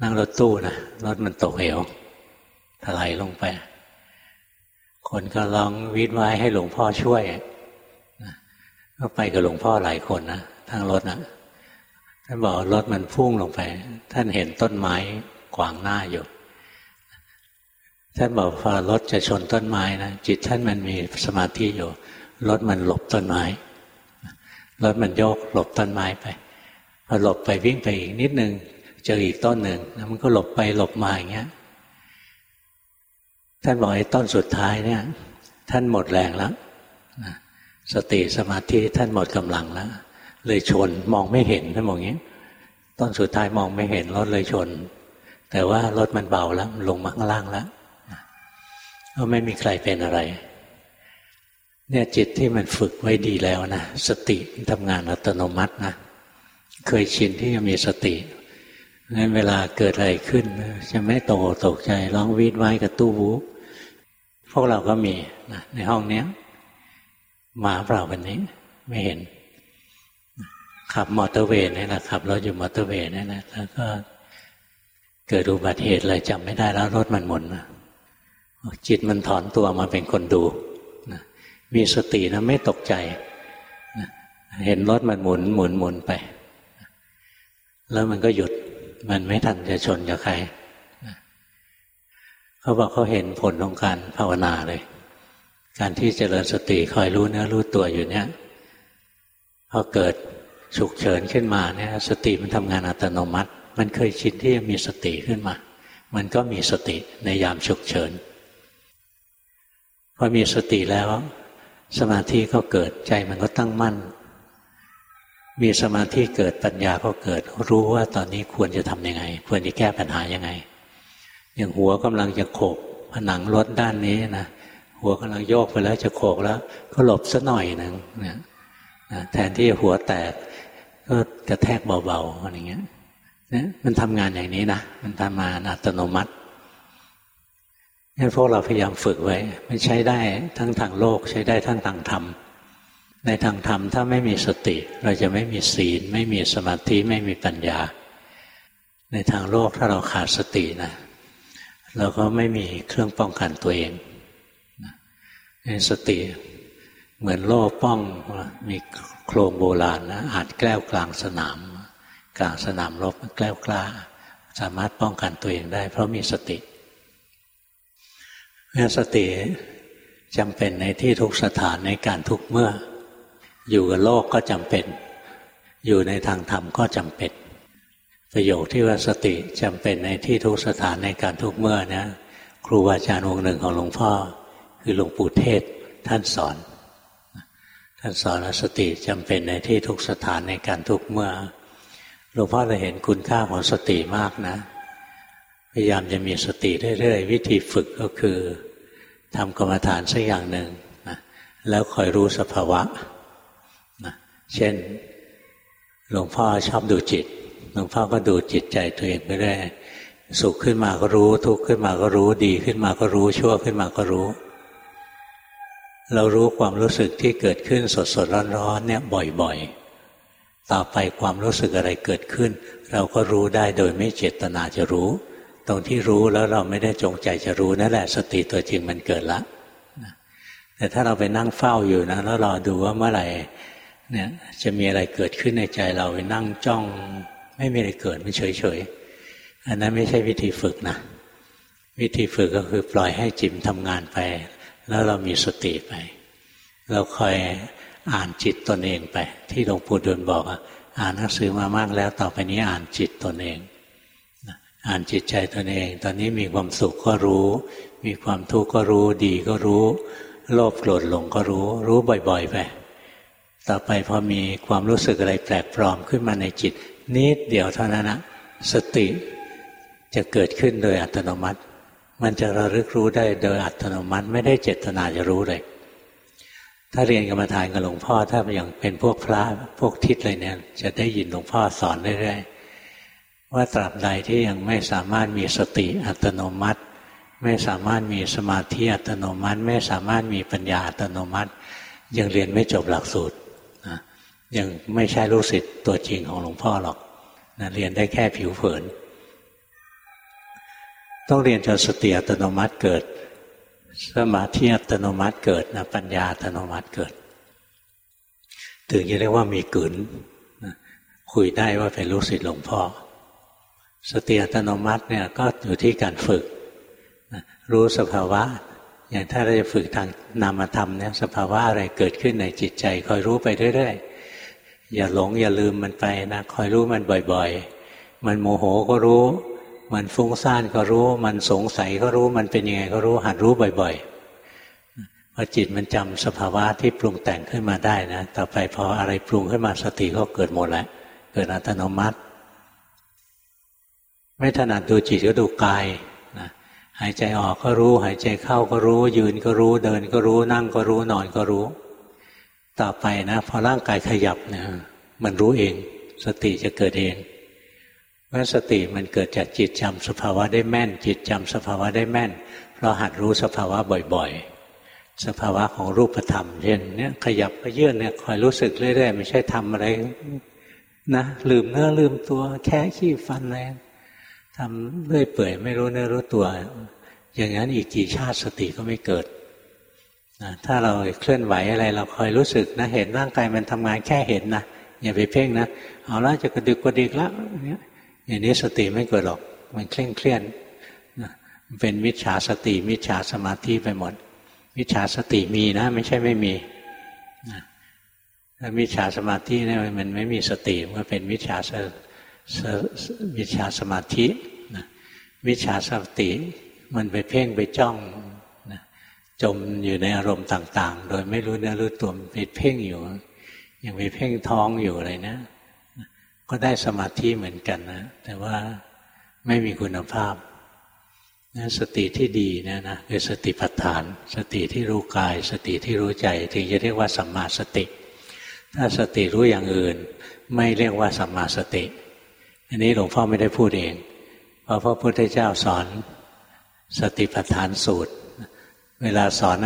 นั่งรถตู้นะรถมันตกเหวถลายลงไป คนก็ร้องวิดไว้ให้หลวงพ่อช่วยก็ไปกับหลวงพ่อหลายคนนะทางรถนะท่านบอกรถมันพุ่งลงไป ท่านเห็นต้นไม้ขวางหน้าอยู่ ท่านบอกพอรถจะชนต้นไม้นะจิตท่านมันมีสมาธิอยู่รถมันหลบต้นไม้ รถมันโยกหลบต้นไม้ไปพอหลบไปวิ่งไปอีกนิดนึงเจออีกต้นหนึ่งแล้วมันก็หลบไปหลบมาอย่างเงี้ยท่านบอกไอ้ต้นสุดท้ายเนี่ย ท่านหมดแรงแล้วสติสมาธิท่านหมดกำลังแล้วเลยชนมองไม่เห็นท่านบอกอย่างี้ต้นสุดท้ายมองไม่เห็นรถเลยชน แต่ว่ารถมันเบาแล้วลงมาข้างล่างแล้วก็ไม่มีใครเป็นอะไร เนี่ยจิตที่มันฝึกไว้ดีแล้วนะสติทำงานอัตโนมัตินะ เคยชินที่จะมีสติงั้นเวลาเกิดอะไรขึ้นจะไม่โตตกใจร้องวีดไว้กับตู้วูพวกเราก็มีนะในห้องเนี้ยมาเปล่าวันนี้ ไม่เห็น ขับมอเตอร์เวย์นี่แหละขับรถอยู่มอเตอร์เวย์นี่แหละแล้วก็เกิดอุบัติเหตุอะไรจำไม่ได้แล้วรถมันหมุนจิตมันถอนตัวมาเป็นคนดู มีสตินะไม่ตกใจ เห็นรถมันหมุนหมุนหมุนไป แล้วมันก็หยุดมันไม่ทันจะชนกับใครเขาบอกเขาเห็นผลของการภาวนาเลย การที่เจริญสติคอยรู้เนื้อรู้ตัวอยู่เนี้ยพอเกิดฉุกเฉินขึ้นมาเนี่ย สติมันทำงานอัตโนมัติ มันเคยชินที่จะมีสติขึ้นมา มันก็มีสติในยามฉุกเฉินพอมีสติแล้ว สมาธิก็เกิดใจมันก็ตั้งมั่น มีสมาธิเกิดปัญญาก็เกิด รู้ว่าตอนนี้ควรจะทำยังไง ควรจะแก้ปัญหายังไง อย่างหัวกำลังจะโขกผนังรถด้านนี้นะหัวกำลังโยกไปแล้วจะโขกแล้ว ก็หลบซะหน่อยหนึ่งนะแทนที่หัวแตก ก็กระแทกเบาๆอะไรเงี้ยนะมันทำงานอย่างนี้นะมันทำงานอัตโนมัติ นี่พวกเราพยายามฝึกไว้ ไม่ใช้ได้ทั้งทางโลก ใช้ได้ทั้งทางธรรม ในทางธรรมถ้าไม่มีสติ เราจะไม่มีศีล ไม่มีสมาธิไม่มีปัญญา ในทางโลกถ้าเราขาดสตินะเราก็ไม่มีเครื่องป้องกันตัวเองในสติเหมือนโล่ป้องมีโครงโบราณนะอาจแกล้วกลางสนาม กลางสนามรบแกล้วกล้า สามารถป้องกันตัวเองได้ เพราะมีสติ สติจำเป็นในที่ทุกสถานในการทุกเมื่อ อยู่กับโลกก็จำเป็น อยู่ในทางธรรมก็จำเป็น ประโยคที่ว่าสติจำเป็นในที่ทุกสถานในการทุกเมื่อนะครูบาอาจารย์องค์หนึ่งของหลวงพ่อ คือหลวงปู่เทศท่านสอน ท่านสอนว่าสติจำเป็นในที่ทุกสถานในการทุกเมื่อหลวงพ่อเลยเห็นคุณค่าของสติมากนะ พยายามจะมีสติเรื่อยๆวิธีฝึกก็คือ ทำกรรมฐานสักอย่างหนึ่งนะแล้วคอยรู้สภาวะนะเช่นหลวงพ่อชอบดูจิต หลวงพ่อก็ดูจิตใจตัวเองไปได้สุขขึ้นมาก็รู้ ทุกข์ขึ้นมาก็รู้ดีขึ้นมาก็รู้ชั่วขึ้นมาก็รู้ เรารู้ความรู้สึกที่เกิดขึ้นสดสดร้อนร้อนเนี่ยบ่อยๆ ต่อไปความรู้สึกอะไรเกิดขึ้น เราก็รู้ได้โดยไม่เจตนาจะรู้ ตรงที่รู้แล้วเราไม่ได้จงใจจะรู้นั่นแหละ สติตัวจริงมันเกิดละแต่ถ้าเราไปนั่งเฝ้าอยู่นะแล้วรอดูว่าเมื่อไหร่เนี่ยจะมีอะไรเกิดขึ้นในใจเราไปนั่งจ้อง ไม่มีอะไรเกิดมันเฉยเฉยอันนั้นไม่ใช่วิธีฝึกนะวิธีฝึกก็คือปล่อยให้จิมทำงานไป แล้วเรามีสติไป เราคอยอ่านจิตตนเองไป ที่หลวงปู่ดูลบอกอ่านหนังสือมามากแล้วต่อไปนี้อ่านจิตตนเอง อ่านจิตใจตนเอง ตอนนี้มีความสุขก็รู้ มีความทุกข์ก็รู้ดีก็รู้ โลภโกรธหลงก็รู้ รู้บ่อย ๆ ไปต่อไปพอมีความรู้สึกอะไรแปลกปลอมขึ้นมาในจิต นิดเดียวเท่านั้นนะสติจะเกิดขึ้นโดยอัตโนมัติ มันจะระลึกรู้ได้โดยอัตโนมัติไม่ได้เจตนาจะรู้เลย ถ้าเรียนกรรมฐานกับหลวงพ่อ ถ้าอย่างเป็นพวกพระพวกทิศเลยเนี่ย จะได้ยินหลวงพ่อสอนเรื่อยๆ ว่าตราบใดที่ยังไม่สามารถมีสติอัตโนมัติ ไม่สามารถมีสมาธิอัตโนมัติ ไม่สามารถมีปัญญาอัตโนมัติ ยังเรียนไม่จบหลักสูตรนะยังไม่ใช่ลูกศิษย์ตัวจริงของหลวงพ่อหรอกนะเรียนได้แค่ผิวเผิน ต้องเรียนจนสติอัตโนมัติเกิด สมาธิอัตโนมัติเกิดนะปัญญาอัตโนมัติเกิด ถึงจะเรียกว่ามีกลืนคุยได้ว่าเป็นลูกศิษย์หลวงพ่อ สติอัตโนมัติเนี่ยก็อยู่ที่การฝึก รู้สภาวะ อย่างถ้าเราจะฝึกทางนามธรรมเนี่ยสภาวะอะไรเกิดขึ้นในจิตใจ คอยรู้ไปเรื่อยๆอย่าหลงอย่าลืมมันไปนะคอยรู้มันบ่อยๆ มันโมโหก็รู้ มันฟุ้งซ่านก็รู้ มันสงสัยก็รู้มันเป็นยังไงก็รู้หัดรู้บ่อยๆพอจิตมันจำสภาวะที่ปรุงแต่งขึ้นมาได้นะ ต่อไปพออะไรปรุงขึ้นมาสติก็เกิดหมดแล้วเกิดอัตโนมัติ ไม่ถนัดดูจิตก็ดูกายนะหายใจออกก็รู้ หายใจเข้าก็รู้ ยืนก็รู้เดินก็รู้นั่งก็รู้นอนก็รู้ ต่อไปนะพอร่างกายขยับเนี่ยมันรู้เอง สติจะเกิดเองเพราะสติมันเกิดจากจิตจำสภาวะได้แม่น จิตจำสภาวะได้แม่นเพราะหัดรู้สภาวะบ่อยๆ สภาวะของรูปธรรมเช่นเนี่ยขยับกระเยื่อนเนี่ยคอยรู้สึกเรื่อยๆ ไม่ใช่ทำอะไรนะลืมเนื้อลืมตัวแค่ขี้ฟันอะไร ทำเรื่อยเปื่อยไม่รู้เนื้อรู้ตัว อย่างนั้นอีกกี่ชาติสติก็ไม่เกิดนะถ้าเราเคลื่อนไหวอะไร เราคอยรู้สึกนะเห็นร่างกายมันทำงานแค่เห็นนะอย่าไปเพ่งนะเอาละจะกระดึกกระดิกแล้วเนี่ยอย่างนี้สติไม่เกิดหรอก มันเคร่งเครียดเป็นมิจฉาสติ มิจฉาสมาธิไปหมดมิจฉาสติมีนะ ไม่ใช่ไม่มีถ้ามิจฉาสมาธิเนี่ยมันไม่มีสติมันเป็นมิจฉาส มิจฉาสมาธิมิจฉาสติ มันไปเพ่งไปจ้องจมอยู่ในอารมณ์ต่าง ๆ โดยไม่รู้เนื้อรู้ตัวไปเพ่งอยู่ ยังไปเพ่งท้องอยู่อะไรนะ ก็ได้สมาธิเหมือนกันนะ แต่ว่าไม่มีคุณภาพนะสติที่ดีเนี่ยนะคือสติปัฏฐาน สติที่รู้กาย สติที่รู้ใจถึงจะเรียกว่าสัมมาสติ ถ้าสติรู้อย่างอื่น ไม่เรียกว่าสัมมาสติ อันนี้หลวงพ่อไม่ได้พูดเอง เพราะพระพุทธเจ้าสอนสติปัฏฐานสูตร เวลาสอน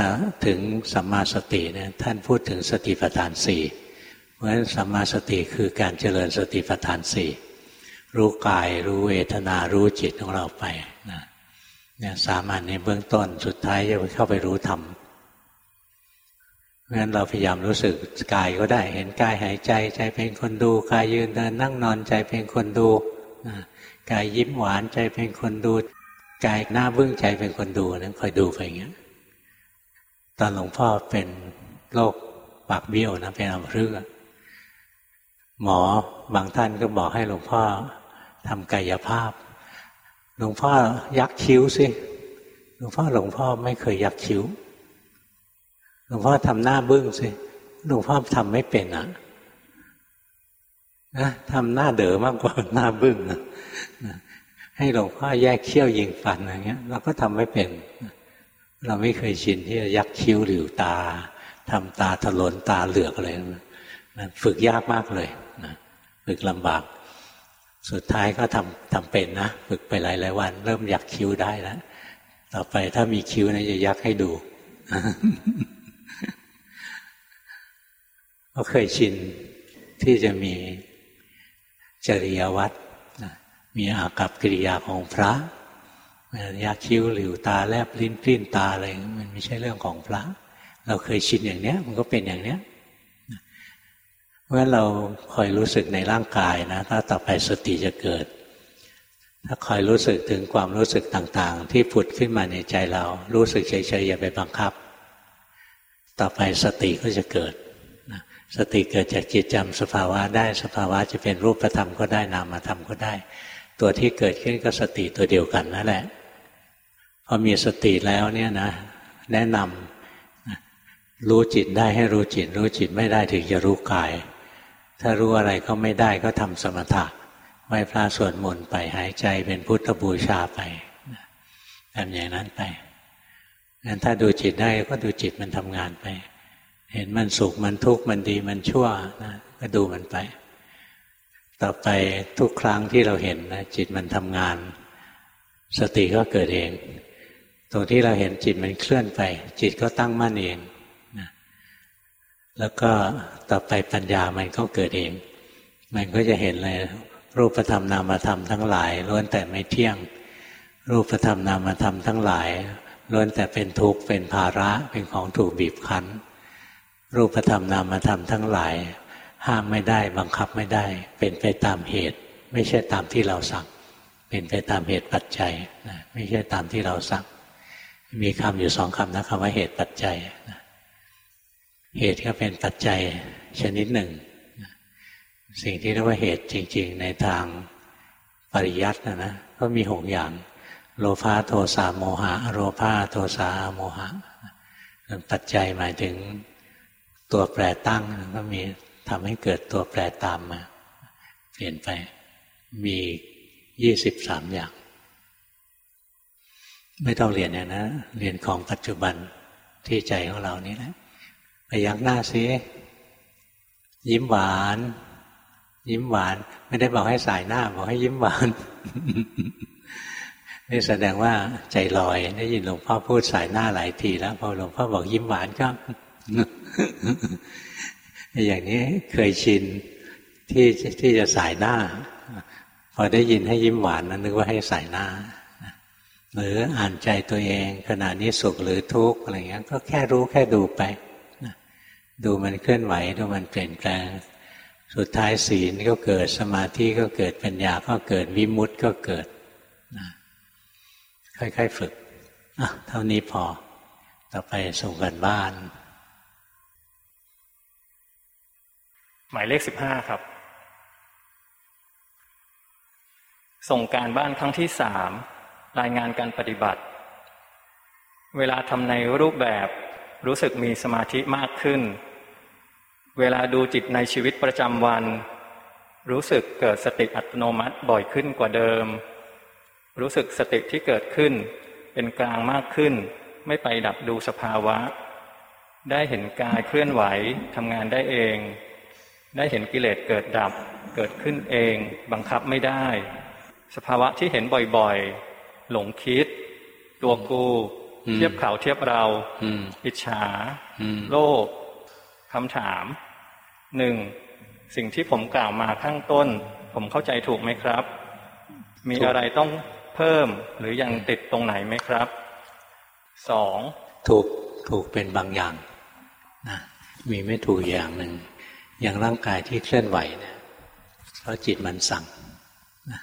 ถึงสัมมาสติเนี่ยท่านพูดถึงสติปัฏฐานสี่เพราะฉะนั้นสัมมาสติคือการเจริญสติปัฏฐานสี่รู้กายรู้เวทนารู้จิตของเราไปนะเนี่ยสามัญในเบื้องต้นสุดท้ายจะเข้าไปรู้ธรรม ราะฉะนั้นเราพยายามรู้สึกกายก็ได้เห็นกายหายใจใจเป็นคนดูกายยืนเดินนั่งนอนใจเป็นคนดูกายยิ้มหวานใจเป็นคนดูกายหน้าบึ้งใจเป็นคนดูนั้นคอยดูไปอย่างเงี้ยตอนหลวงพ่อเป็นโรคปากเบี้ยวนะเป็นอัมพฤกษ์หมอบางท่านก็บอกให้หลวงพ่อทำกายภาพ หลวงพ่อยักคิ้วสิหลวงพ่อหลวงพ่อไม่เคยยักคิ้ว ลวงพ่อทำหน้าบึ้งสิหลวงพ่อทำไม่เป็นอะนะทำหน้าเด๋อมากกว่าหน้าบึ้งนะให้หลวงพ่อแยกเขี้ยวยิงฟันอย่างเงี้ยเราก็ทำไม่เป็น เราไม่เคยชินที่จะยักคิ้วหลิวตาทำตาถลนตาเหลือกอะไรฝึกยากมากเลยนะฝึกลำบาก สุดท้ายก็ทำทำเป็นนะ ฝึกไปหลายหลายวัน เริ่มยักคิ้วได้แล้วต่อไปถ้ามีคิ้วนะจะยักให้ดู ก็เคยชินที่จะมีจริยวัตรมีอากับกิริยาของพระยักคิ้วหลิวตาแลบลิ้นปลิ้นตาอะไรมันไม่ใช่เรื่องของพระ เราเคยชินอย่างเนี้ย มันก็เป็นอย่างเนี้ยเพราะฉะนั้นเราคอยรู้สึกในร่างกายนะถ้าต่อไปสติจะเกิด ถ้าคอยรู้สึกถึงความรู้สึกต่างๆ ที่ผุดขึ้นมาในใจเรา รู้สึกเฉยๆอย่าไปบังคับ ต่อไปสติก็จะเกิด สติเกิดจากจิตจำสภาวะได้สภาวะจะเป็นรูปธรรมก็ได้นามธรรมก็ได้ ตัวที่เกิดขึ้นก็สติตัวเดียวกันนั่นแหละพอมีสติแล้วเนี่ยนะ แนะนำรู้จิตได้ให้รู้จิต รู้จิตไม่ได้ถึงจะรู้กาย ถ้ารู้อะไรก็ไม่ได้ก็ทำสมถะไหว้พระสวดมนต์ไปหายใจเป็นพุทธบูชาไปทำอย่างนั้นไปงั้นถ้าดูจิตได้ก็ดูจิตมันทำงานไป เห็นมันสุขมันทุกข์มันดีมันชั่วนะก็ดูมันไป ต่อไปทุกครั้งที่เราเห็นนะจิตมันทำงาน สติก็เกิดเอง ตรงที่เราเห็นจิตมันเคลื่อนไป จิตก็ตั้งมั่นเองแล้วก็ต่อไปปัญญามันก็เกิดเอง มันก็จะเห็นเลยรูปธรรมนามธรรมทั้งหลายล้วนแต่ไม่เที่ยง รูปธรรมนามธรรมทั้งหลายล้วนแต่เป็นทุกข์เป็นภาระเป็นของถูกบีบคั้น รูปธรรมนามธรรมทั้งหลาย ห้ามไม่ได้บังคับไม่ได้ เป็นไปตามเหตุ ไม่ใช่ตามที่เราสั่ง เป็นไปตามเหตุปัจจัยไม่ใช่ตามที่เราสั่ง มีคำอยู่สองคำนะคำว่าเหตุปัจจัยนะเหตุก็เป็นปัจจัยชนิดหนึ่ง สิ่งที่เรียกว่าเหตุจริง ๆ ในทางปริยัตินะนะก็มีหกอย่าง โลภะโทสะโมหะโลภะโทสะโมหะปัจจัยหมายถึง ตัวแปรตั้งก็มีทำให้เกิดตัวแปรตามมา เปลี่ยนไปมียี่สิบสามอย่าง ไม่ต้องเรียนอย่างนะ เรียนของปัจจุบันที่ใจของเรานี่แหละไปยักหน้าซิยิ้มหวาน ยิ้มหวาน ไม่ได้บอกให้สายหน้า บอกให้ยิ้มหวานนี่แสดงว่าใจลอย ได้ยินหลวงพ่อพูดสายหน้าหลายทีแล้วพอหลวงพ่อบอกยิ้มหวานก็ อย่างนี้เคยชินที่ที่จะสายหน้า พอได้ยินให้ยิ้มหวานนั้นนึกว่าให้สายหน้า หรืออ่านใจตัวเองขณะนี้สุขหรือทุกข์อะไรเงี้ยก็แค่รู้แค่ดูไปดูมันเคลื่อนไหวดูมันเปลี่ยนแปลง สุดท้ายศีลก็เกิดสมาธิก็เกิดปัญญาก็เกิดวิมุตติก็เกิดค่อยๆฝึกอะเท่านี้พอ ต่อไปส่งกันบ้าน หมายเลขสิบห้าครับ ส่งการบ้านครั้งที่สามรายงานการปฏิบัติ เวลาทำในรูปแบบรู้สึกมีสมาธิมากขึ้น เวลาดูจิตในชีวิตประจำวัน รู้สึกเกิดสติอัตโนมัติบ่อยขึ้นกว่าเดิม รู้สึกสติที่เกิดขึ้น เป็นกลางมากขึ้น ไม่ไปดับดูสภาวะ ได้เห็นกายเคลื่อนไหวทำงานได้เอง ได้เห็นกิเลสเกิดดับเกิดขึ้นเองบังคับไม่ได้ สภาวะที่เห็นบ่อยๆ หลงคิด ตัวกูเทียบเขาเทียบเราอิจฉาโลภคำถามหนึ่งสิ่งที่ผมกล่าวมาข้างต้น ผมเข้าใจถูกไหมครับ มีอะไรต้องเพิ่มหรือยังติดตรงไหนไหมครับสองถูกถูกเป็นบางอย่างนะมีไม่ถูกอย่างหนึ่ง อย่างร่างกายที่เคลื่อนไหวเนี่ยเพราะจิตมันสั่งนะ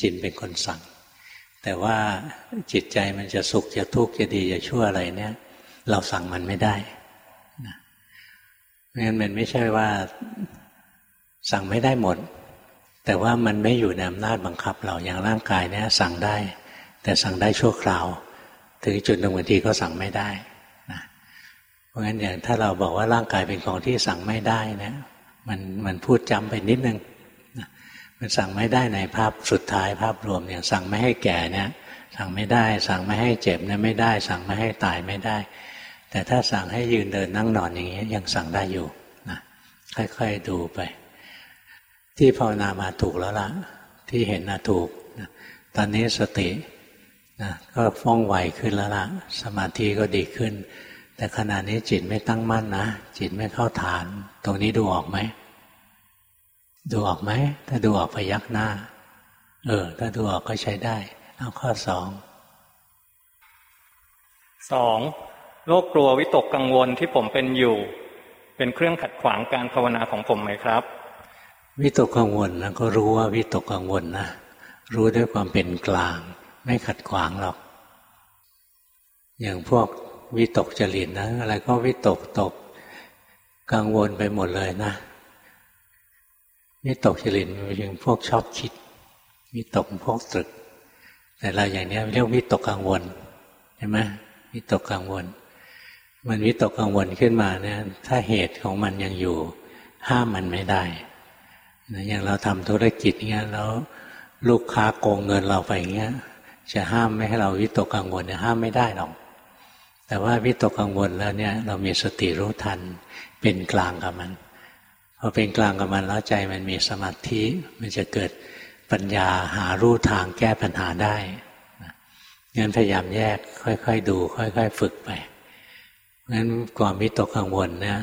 จิตเป็นคนสั่ง แต่ว่าจิตใจมันจะสุขจะทุกข์จะดีจะชั่วอะไรเนี่ย เราสั่งมันไม่ได้งั้นมันไม่ใช่ว่าสั่งไม่ได้หมด แต่ว่ามันไม่อยู่ในอำนาจบังคับ เราอย่างร่างกายเนี่ยสั่งได้ แต่สั่งได้ชั่วคราว ถึงจุดหนึ่งบางทีก็สั่งไม่ได้ ราะงั้นอย่างถ้าเราบอกว่าร่างกายเป็นของที่สั่งไม่ได้นะมันมันพูดจำไปนิดนึงมันสั่งไม่ได้ในภาพสุดท้ายภาพรวมอย่างสั่งไม่ให้แก่เนี่ย สั่งไม่ได้ สั่งไม่ให้เจ็บเนี่ยไม่ได้ สั่งไม่ให้ตายไม่ได้ แต่ถ้าสั่งให้ยืนเดินนั่งนอนอย่างนี้ยังสั่งได้อยู่นะค่อยๆดูไป ที่ภาวนามาถูกแล้วล่ะ ที่เห็นนะถูกนะตอนนี้สตินะก็ฟ้องไวขึ้นแล้วล่ะ สมาธิก็ดีขึ้น แต่ขณะนี้จิตไม่ตั้งมั่นนะจิตไม่เข้าฐาน ตรงนี้ดูออกไหมดูออกไหมถ้าดูออกพยักหน้า เออ ถ้าดูออกก็ใช้ได้ เอาข้อสองสองโรคกลัววิตกกังวลที่ผมเป็นอยู่ เป็นเครื่องขัดขวางการภาวนาของผมไหมครับ วิตกกังวลนะก็รู้ว่าวิตกกังวลนะรู้ด้วยความเป็นกลาง ไม่ขัดขวางหรอก อย่างพวก วิตกจริตนะ อะไรก็วิตกตกกังวลไปหมดเลยนะวิตกจริตมันเป็นพวกชอบคิดวิตกพวกตรึก แต่เราอย่างนี้เรียกวิตกกังวลเห็นไหมวิตกกังวล มันวิตกกังวลขึ้นมาเนี่ย ถ้าเหตุของมันยังอยู่ ห้ามมันไม่ได้นะอย่างเราทำธุรกิจเงี้ยแล้วลูกค้าโกงเงินเราไปเงี้ยจะห้ามไม่ให้เราวิตกกังวลเนี่ยห้ามไม่ได้หรอก แต่ว่าวิตกกังวลแล้วเนี่ย เรามีสติรู้ทัน เป็นกลางกับมันพอเป็นกลางกับมันแล้วใจมันมีสมาธิมันจะเกิดปัญญาหารู้ทางแก้ปัญหาได้งั้นพยายามแยกค่อย ๆ ดู ค่อย ๆ ฝึกไปงั้นความวิตกกังวลเนี่ย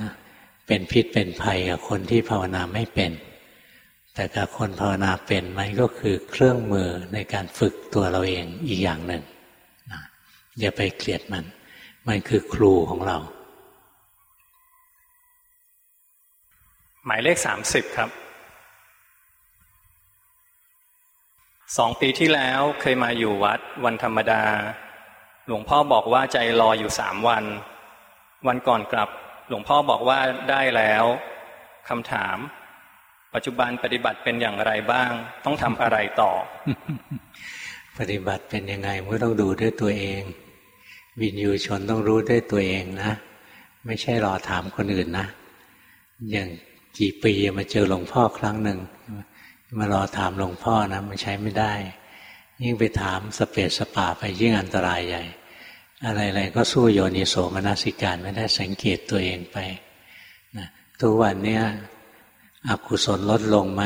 เป็นพิษเป็นภัยกับคนที่ภาวนาไม่เป็น แต่กับคนภาวนาเป็นมันก็คือเครื่องมือในการฝึกตัวเราเองอีกอย่างหนึ่งอย่าไปเกลียดมัน มันคือครูของเรา หมายเลขสามสิบครับสองปีที่แล้วเคยมาอยู่วัดวันธรรมดา หลวงพ่อบอกว่าใจรออยู่สามวัน วันก่อนกลับ หลวงพ่อบอกว่าได้แล้วคำถาม ปัจจุบันปฏิบัติเป็นอย่างไรบ้าง ต้องทำอะไรต่อ ปฏิบัติเป็นยังไงมันต้องดูด้วยตัวเอง วินยูชนต้องรู้ด้วยตัวเองนะ ไม่ใช่รอถามคนอื่นนะ อย่างกี่ปีมาเจอหลวงพ่อครั้งหนึ่ง มารอถามหลวงพ่อนะมันใช้ไม่ได้ ยิ่งไปถามสเปสสปาไปยิ่งอันตรายใหญ่ อะไรๆก็สู้โยนิโสมนสิการไม่ได้สังเกตตัวเองไปนะทุกวันเนี้ยอกุศลลดลงไหม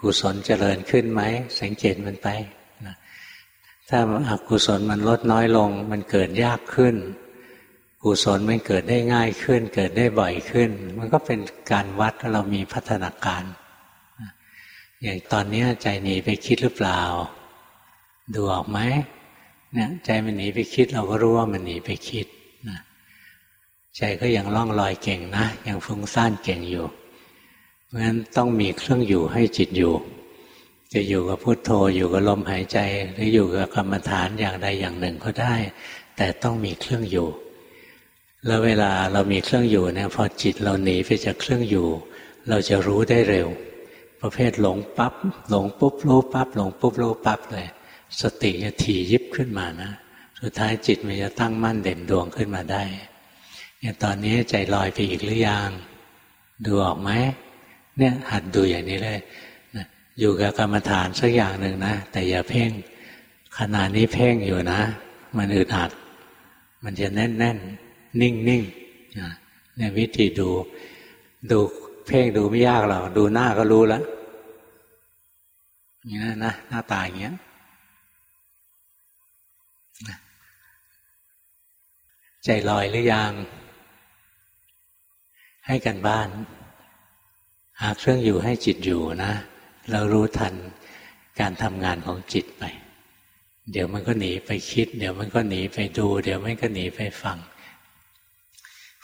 กุศลเจริญขึ้นไหมสังเกตมันไป ถ้าอากุศลมันลดน้อยลง มันเกิดยากขึ้น กุศลมันเกิดได้ง่ายขึ้น เกิดได้บ่อยขึ้น มันก็เป็นการวัดว่าเรามีพัฒนาการ อย่างตอนนี้ใจหนีไปคิดหรือเปล่า ดูออกไหมเนี่ยใจมันหนีไปคิดเราก็รู้ว่ามันหนีไปคิดนะใจก็ยังล่องลอยเก่งนะยังฟุ้งซ่านเก่งอยู่ เพราะฉะนั้นต้องมีเครื่องอยู่ให้จิตอยู่ จะอยู่กับพุโทโธอยู่กับลมหายใจ หรืออยู่กับกรรมฐานอย่างใดอย่างหนึ่งก็ได้ แต่ต้องมีเครื่องอยู่ แล้วเวลาเรามีเครื่องอยู่เนี่ยพอจิตเราหนีไปจากเครื่องอยู่ เราจะรู้ได้เร็ว ประเภทหลงปับ๊บหลงปุ๊บรู้ปับ๊บหลงปุ๊บรู้ปั๊บเลย สติจะถี่ยิบขึ้นมานะ สุดท้ายจิตมันจะตั้งมั่นเด่นดวงขึ้นมาได้เนี่ยตอนนี้ใจลอยไปอีกหรือยังดูออกไหมเนี่ยหัดดูอย่างนี้เลย อยู่กับกรรมฐานสักอย่างหนึ่งนะ แต่อย่าเพ่งขณะนี้เพ่งอยู่นะ มันอึดอัด มันจะแน่นแน่นนิ่งนิ่งเนี่ยวิธีดู ดูเพ่งดูไม่ยากหรอกดูหน้าก็รู้แล้วอย่างนั้นะหน้าตาอย่างเงี้ยใจลอยหรือยัง ให้กันบ้าน หาเครื่องอยู่ให้จิตอยู่นะ เรารู้ทันการทำงานของจิตไป เดี๋ยวมันก็หนีไปคิด เดี๋ยวมันก็หนีไปดู เดี๋ยวมันก็หนีไปฟัง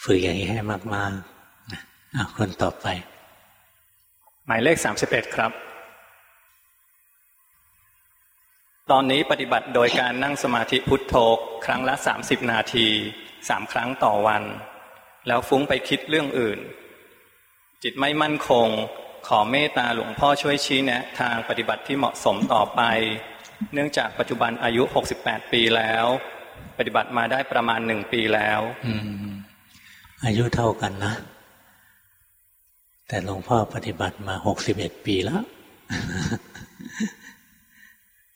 ฝึกอย่างนี้ให้มากๆนะคนต่อไป หมายเลขสามสิบเอ็ดครับ ตอนนี้ปฏิบัติโดยการนั่งสมาธิพุทโธครั้งละสามสิบนาทีสามครั้งต่อวัน แล้วฟุ้งไปคิดเรื่องอื่น จิตไม่มั่นคง ขอเมตตาหลวงพ่อช่วยชี้แนะทางปฏิบัติที่เหมาะสมต่อไป เนื่องจากปัจจุบันอายุหกสิบแปดปีแล้ว ปฏิบัติมาได้ประมาณหนึ่งปีแล้วอายุเท่ากันนะ แต่หลวงพ่อปฏิบัติมาหกสิบเอ็ดปีแล้ว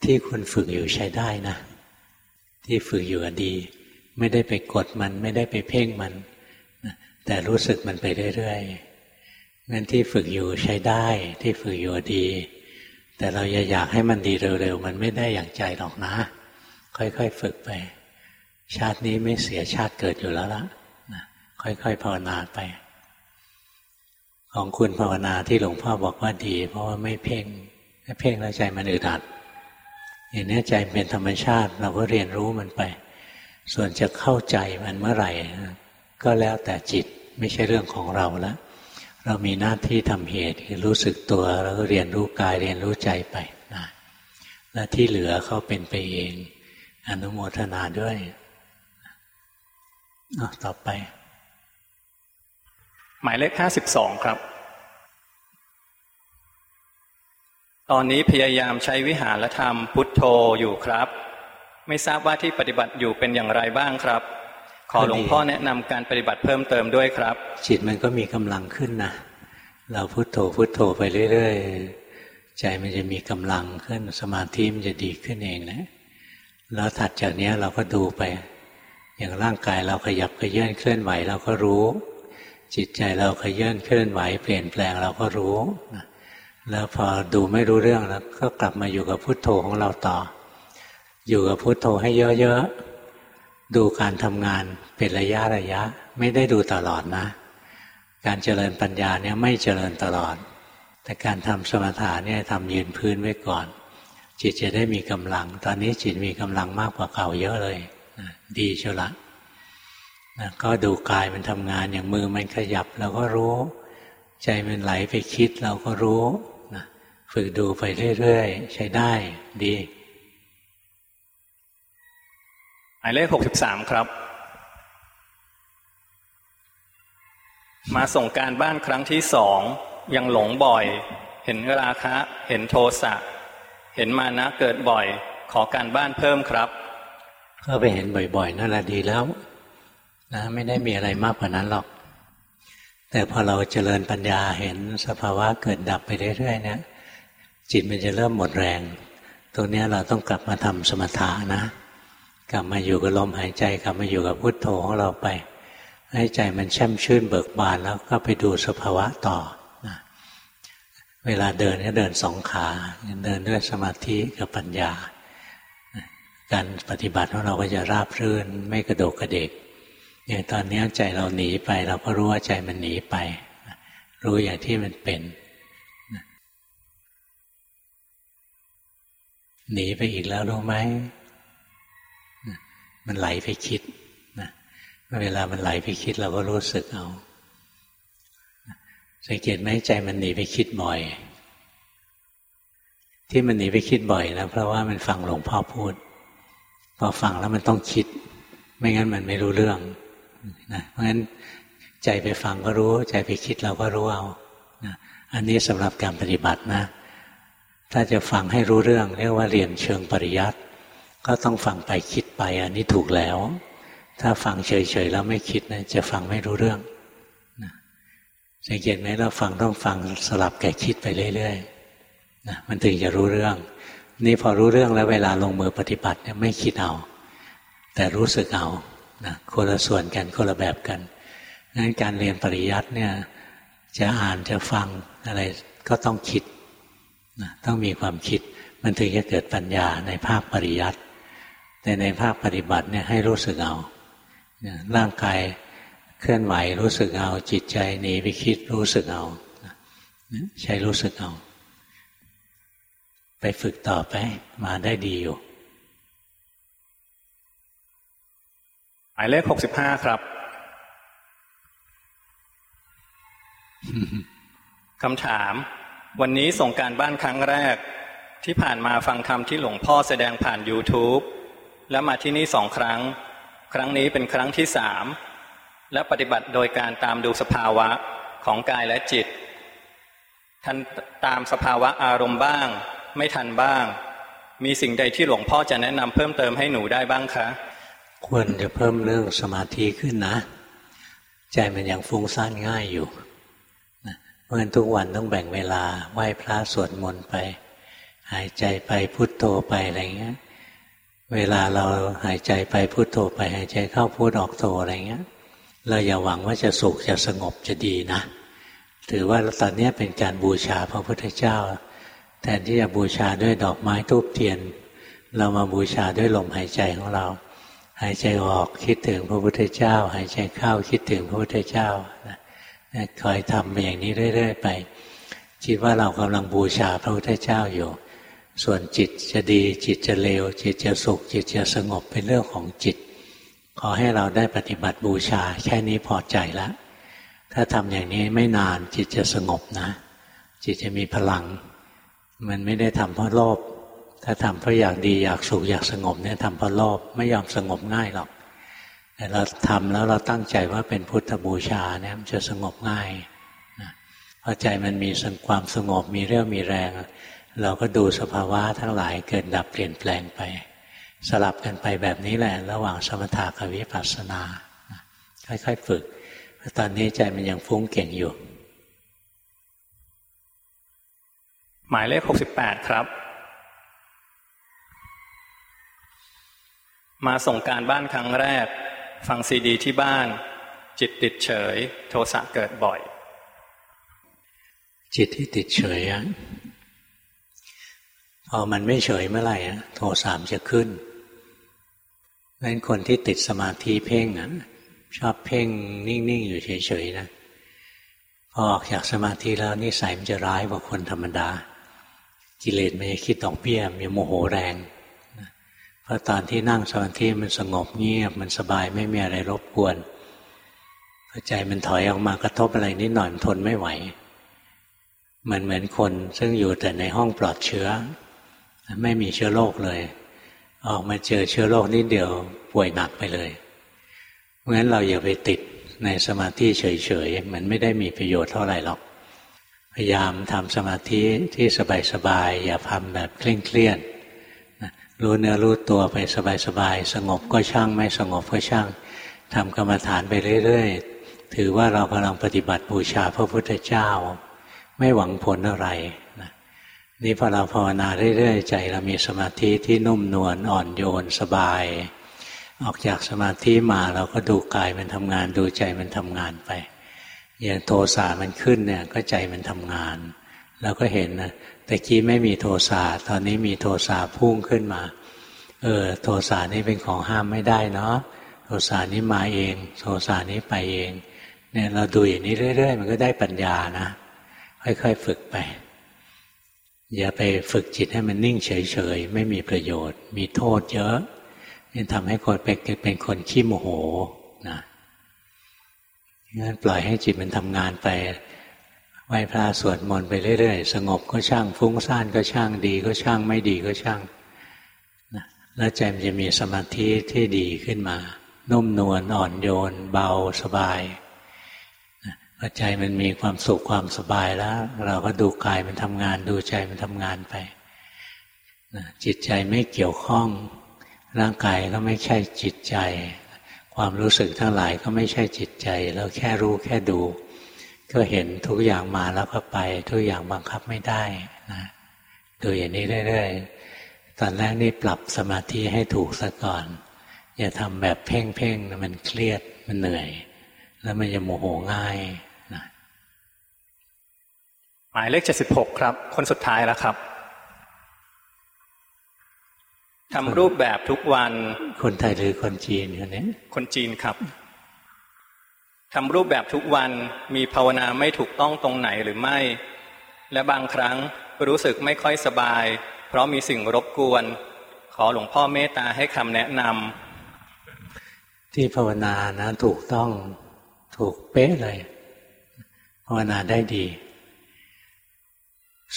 ที่คุณฝึกอยู่ใช้ได้นะ ที่ฝึกอยู่ดี ไม่ได้ไปกดมัน ไม่ได้ไปเพ่งมัน แต่รู้สึกมันไปเรื่อยๆ งั้นที่ฝึกอยู่ใช้ได้ ที่ฝึกอยู่ดี แต่เราอย่าอยากให้มันดีเร็วๆ มันไม่ได้อย่างใจหรอกนะ ค่อยๆ ฝึกไป ชาตินี้ไม่เสียชาติเกิดอยู่แล้วละค่อยๆ ภาวนาไป ของคุณภาวนาที่หลวงพ่อบอกว่าดี เพราะว่าไม่เพ่งไม่เพ่งแล้วใจมันอึดอัดอย่างนี้ใจเป็นธรรมชาติ เราก็เรียนรู้มันไป ส่วนจะเข้าใจมันเมื่อไหร่ ก็แล้วแต่จิตไม่ใช่เรื่องของเราแล้ว เรามีหน้าที่ทำเหตุคือรู้สึกตัวแล้วก็เรียนรู้กายเรียนรู้ใจไปนะและที่เหลือเขาเป็นไปเอง อนุโมทนาด้วยต่อไป หมายเลขห้าสิบสองครับ ตอนนี้พยายามใช้วิหารธรรมพุทโธอยู่ครับ ไม่ทราบว่าที่ปฏิบัติอยู่เป็นอย่างไรบ้างครับ ขอหลวงพ่อแนะนำการปฏิบัติเพิ่มเติมด้วยครับ จิตมันก็มีกำลังขึ้นนะเราพุโทโธพุโทโธไปเรื่อยๆใจมันจะมีกำลังขึ้นสมาธิมันจะดีขึ้นเองนะแล้วถัดจากนี้เราก็ดูไป อย่างร่างกายเราขยับขยื่นเคลื่อนไหวเราก็รู้ จิตใจเราขยื่นเคลื่อนไหว เปลี่ยนแปลงเราก็รู้แล้วพอดูไม่รู้เรื่องแล้วก็กลับมาอยู่กับพุทโธของเราต่อ อยู่กับพุทโธให้เยอะๆ ดูการทำงานเป็นระยะระยะ ไม่ได้ดูตลอดนะ การเจริญปัญญาเนี่ยไม่เจริญตลอด แต่การทำสมถะเนี่ยทำยืนพื้นไว้ก่อน จิตจะได้มีกำลัง ตอนนี้จิตมีกำลังมากกว่าเก่าเยอะเลยดีเชียวละนะก็ดูกายมันทำงานอย่างมือมันขยับเราก็รู้ ใจมันไหลไปคิดเราก็รู้ฝึกดูไปเรื่อยๆ ใช้ได้ดี หมายเลขหกสิบสามครับ มาส่งการบ้านครั้งที่สองยังหลงบ่อย เห็นราคะ เห็นโทสะ เห็นมานะเกิดบ่อย ขอการบ้านเพิ่มครับ ก็ไปเห็นบ่อยๆนั่นแหละดีแล้วนะไม่ได้มีอะไรมากกว่านั้นหรอก แต่พอเราเจริญปัญญาเห็นสภาวะเกิดดับไปเรื่อยๆเนี่ยจิตมันจะเริ่มหมดแรงตรงนี้เราต้องกลับมาทำสมถะนะ กลับมาอยู่กับลมหายใจกลับมาอยู่กับพุทโธของเราไป ให้ใจมันแช่มชื่นเบิกบานแล้วก็ไปดูสภาวะต่อนะเวลาเดินก็เดินสองขา เดินด้วยสมาธิกับปัญญา การปฏิบัติของเราก็จะราบรื่นไม่กระโดกกระเดกอย่างตอนนี้ใจเราหนีไปเราก็รู้ว่าใจมันหนีไป รู้อย่างที่มันเป็นหนีไปอีกแล้วรู้ไหม มันไหลไปคิดนะเวลามันไหลไปคิดเราก็รู้สึกเอาสังเกตไหมใจมันหนีไปคิดบ่อย ที่มันหนีไปคิดบ่อยนะเพราะว่ามันฟังหลวงพ่อพูด พอฟังแล้วมันต้องคิด ไม่งั้นมันไม่รู้เรื่องนะเพราะงั้นใจไปฟังก็รู้ ใจไปคิดเราก็รู้เอานะอันนี้สำหรับการปฏิบัตินะ ถ้าจะฟังให้รู้เรื่องเรียกว่าเรียนเชิงปริยัติ ก็ต้องฟังไปคิดไปอันนี้ถูกแล้ว ถ้าฟังเฉยๆแล้วไม่คิดนะจะฟังไม่รู้เรื่องสังเกตไหมเราฟังต้องฟังสลับแก่คิดไปเรื่อยๆนะมันถึงจะรู้เรื่อง นี่พอรู้เรื่องแล้วเวลาลงมือปฏิบัติเนี่ยไม่คิดเอา แต่รู้สึกเอานะคนละส่วนกันคนละแบบกันงั้นการเรียนปริยัติเนี่ยจะอ่านจะฟังอะไรก็ต้องคิดนะต้องมีความคิด มันถึงจะเกิดปัญญาในภาคปริยัติ แต่ในภาคปฏิบัติเนี่ยให้รู้สึกเอาร่างกายเคลื่อนไหวรู้สึกเอา จิตใจหนีไปคิดรู้สึกเอาใช้รู้สึกเอา ไปฝึกต่อไป มาได้ดีอยู่หมายเลขหกสิบห้าครับคำถาม วันนี้ส่งการบ้านครั้งแรก ที่ผ่านมาฟังธรรมที่หลวงพ่อแสดงผ่าน YouTube แล้วมาที่นี่สองครั้ง ครั้งนี้เป็นครั้งที่สามและปฏิบัติโดยการตามดูสภาวะของกายและจิต ทันตามสภาวะอารมณ์บ้าง ไม่ทันบ้าง มีสิ่งใดที่หลวงพ่อจะแนะนำเพิ่มเติมให้หนูได้บ้างคะ ควรจะเพิ่มเรื่องสมาธิขึ้นนะ ใจมันยังฟุ้งซ่านง่ายอยู่ราะฉะนั้นทุกวันต้องแบ่งเวลาไหว้พระสวดมนต์ไป หายใจไปพุทโธไปอะไรเงี้ย เวลาเราหายใจไปพุทโธไปหายใจเข้าพุทออกโธอะไรเงี้ย เราอย่าหวังว่าจะสุขจะสงบจะดีนะ ถือว่าตอนนี้เป็นการบูชาพระพุทธเจ้า แทนที่จะบูชาด้วยดอกไม้ทูบเทียน เรามาบูชาด้วยลมหายใจของเรา หายใจออกคิดถึงพระพุทธเจ้า หายใจเข้าคิดถึงพระพุทธเจ้านะคอยทำอย่างนี้เรื่อย ๆ ไปคิดว่าเรากำลังบูชาพระพุทธเจ้าอยู่ ส่วนจิตจะดีจิตจะเลว จิตจะสุข จิตจะสงบเป็นเรื่องของจิต ขอให้เราได้ปฏิบัติบูชา แค่นี้พอใจล้วถ้าทำอย่างนี้ไม่นานจิตจะสงบนะ จิตจะมีพลัง มันไม่ได้ทำเพราะโลภถ้าทำเพราะอยากดีอยากสุขอยากสงบเนี่ยทำเพราะโลภไม่ยอมสงบง่ายหรอกแต่เราทำแล้วเราตั้งใจว่าเป็นพุทธบูชาเนี่ยมันจะสงบง่ายพอใจมันมีความสงบมีเรี่ยวมีแรง เราก็ดูสภาวะทั้งหลายเกิดดับเปลี่ยนแปลงไป สลับกันไปแบบนี้แหละ ระหว่างสมถะกับวิปัสสนาค่อยๆฝึกตอนนี้ใจมันยังฟุ้งเก่งอยู่ หมายเลขหกสิบแปดครับ มาส่งการบ้านครั้งแรก ฟังซีดีที่บ้าน จิตติดเฉย โทสะเกิดบ่อย จิตที่ติดเฉยอะ พอมันไม่เฉยเมื่อไหร่โทสามจะขึ้นนั้นคนที่ติดสมาธิเพ่งอะชอบเพ่งนิ่ง ๆ อยู่เฉย ๆ นะพอออกจากสมาธิแล้วนิสัยมันจะร้ายกว่าคนธรรมดา กิเลสมันจะคิดตอกเปี้ยมีโมโหแรงเพราะตอนที่นั่งสมาธิมันสงบเงียบ มันสบายไม่มีอะไรรบกวนพอใจมันถอยออกมากระทบอะไรนิดหน่อยมันทนไม่ไหว มันเหมือนคนซึ่งอยู่แต่ในห้องปลอดเชื้อ ไม่มีเชื้อโรคเลย ออกมาเจอเชื้อโรคนิดเดียวป่วยหนักไปเลยเพราะฉะนั้นเราอย่าไปติดในสมาธิเฉยๆมันไม่ได้มีประโยชน์เท่าไหร่หรอก พยายามทำสมาธิที่สบายๆอย่าทำแบบเคร่งเครียดรู้เนื้อรู้ตัวไปสบายๆสงบก็ช่างไม่สงบก็ช่างทำกรรมฐานไปเรื่อยๆ ถือว่าเรากำลังปฏิบัติบูชาพระพุทธเจ้า ไม่หวังผลอะไรนะ นี่พอเราภาวนาเรื่อยๆใจเรามีสมาธิที่นุ่มนวลอ่อนโยนสบาย ออกจากสมาธิมาเราก็ดูกายมันทำงาน ดูใจมันทำงานไปอย่างโทสะมันขึ้นเนี่ยก็ใจมันทำงานเราก็เห็นนะแต่กี้ไม่มีโทสะตอนนี้มีโทสะพุ่งขึ้นมา เออ โทสะนี่เป็นของห้ามไม่ได้เนาะโทสะนี้มาเอง โทสะนี้ไปเองเนี่ยเราดูอย่างนี้เรื่อย ๆ มันก็ได้ปัญญานะ ค่อยๆฝึกไป อย่าไปฝึกจิตให้มันนิ่งเฉยๆ ไม่มีประโยชน์ มีโทษเยอะนี่ทำให้คนเป็นเป็นคนขี้โมโหนะงั้นปล่อยให้จิตมันทำงานไปไหว้พระสวดมนต์ไปเรื่อยๆ สงบก็ช่าง ฟุ้งซ่านก็ช่างดีก็ช่างไม่ดีก็ช่างนะแล้วใจมันจะมีสมาธิที่ดีขึ้นมา นุ่มนวลอ่อนโยน เบาสบาย พอใจมันมีความสุขความสบายแล้ว เราก็ดูกายมันทำงาน ดูใจมันทำงานไปจิตใจไม่เกี่ยวข้อง ร่างกายก็ไม่ใช่จิตใจ ความรู้สึกทั้งหลายก็ไม่ใช่จิตใจ เราแค่รู้แค่ดู ก็เห็นทุกอย่างมาแล้วก็ไป ทุกอย่างบังคับไม่ได้นะดูอย่างนี้เรื่อยๆตอนแรกนี่ปรับสมาธิให้ถูกซะก่อน อย่าทำแบบเพ่งๆมันเครียดมันเหนื่อย แล้วมันจะโมโหง่าย หมายเลขเจ็ดสิบหกครับ คนสุดท้ายแล้วครับทำรูปแบบทุกวัน คนไทยหรือคนจีนคนนี้คนจีนครับทำรูปแบบทุกวันมีภาวนาไม่ถูกต้องตรงไหนหรือไม่ และบางครั้งรู้สึกไม่ค่อยสบาย เพราะมีสิ่งรบกวน ขอหลวงพ่อเมตตาให้คำแนะนำที่ภาวนานะถูกต้องถูกเป๊ะเลย ภาวนาได้ดี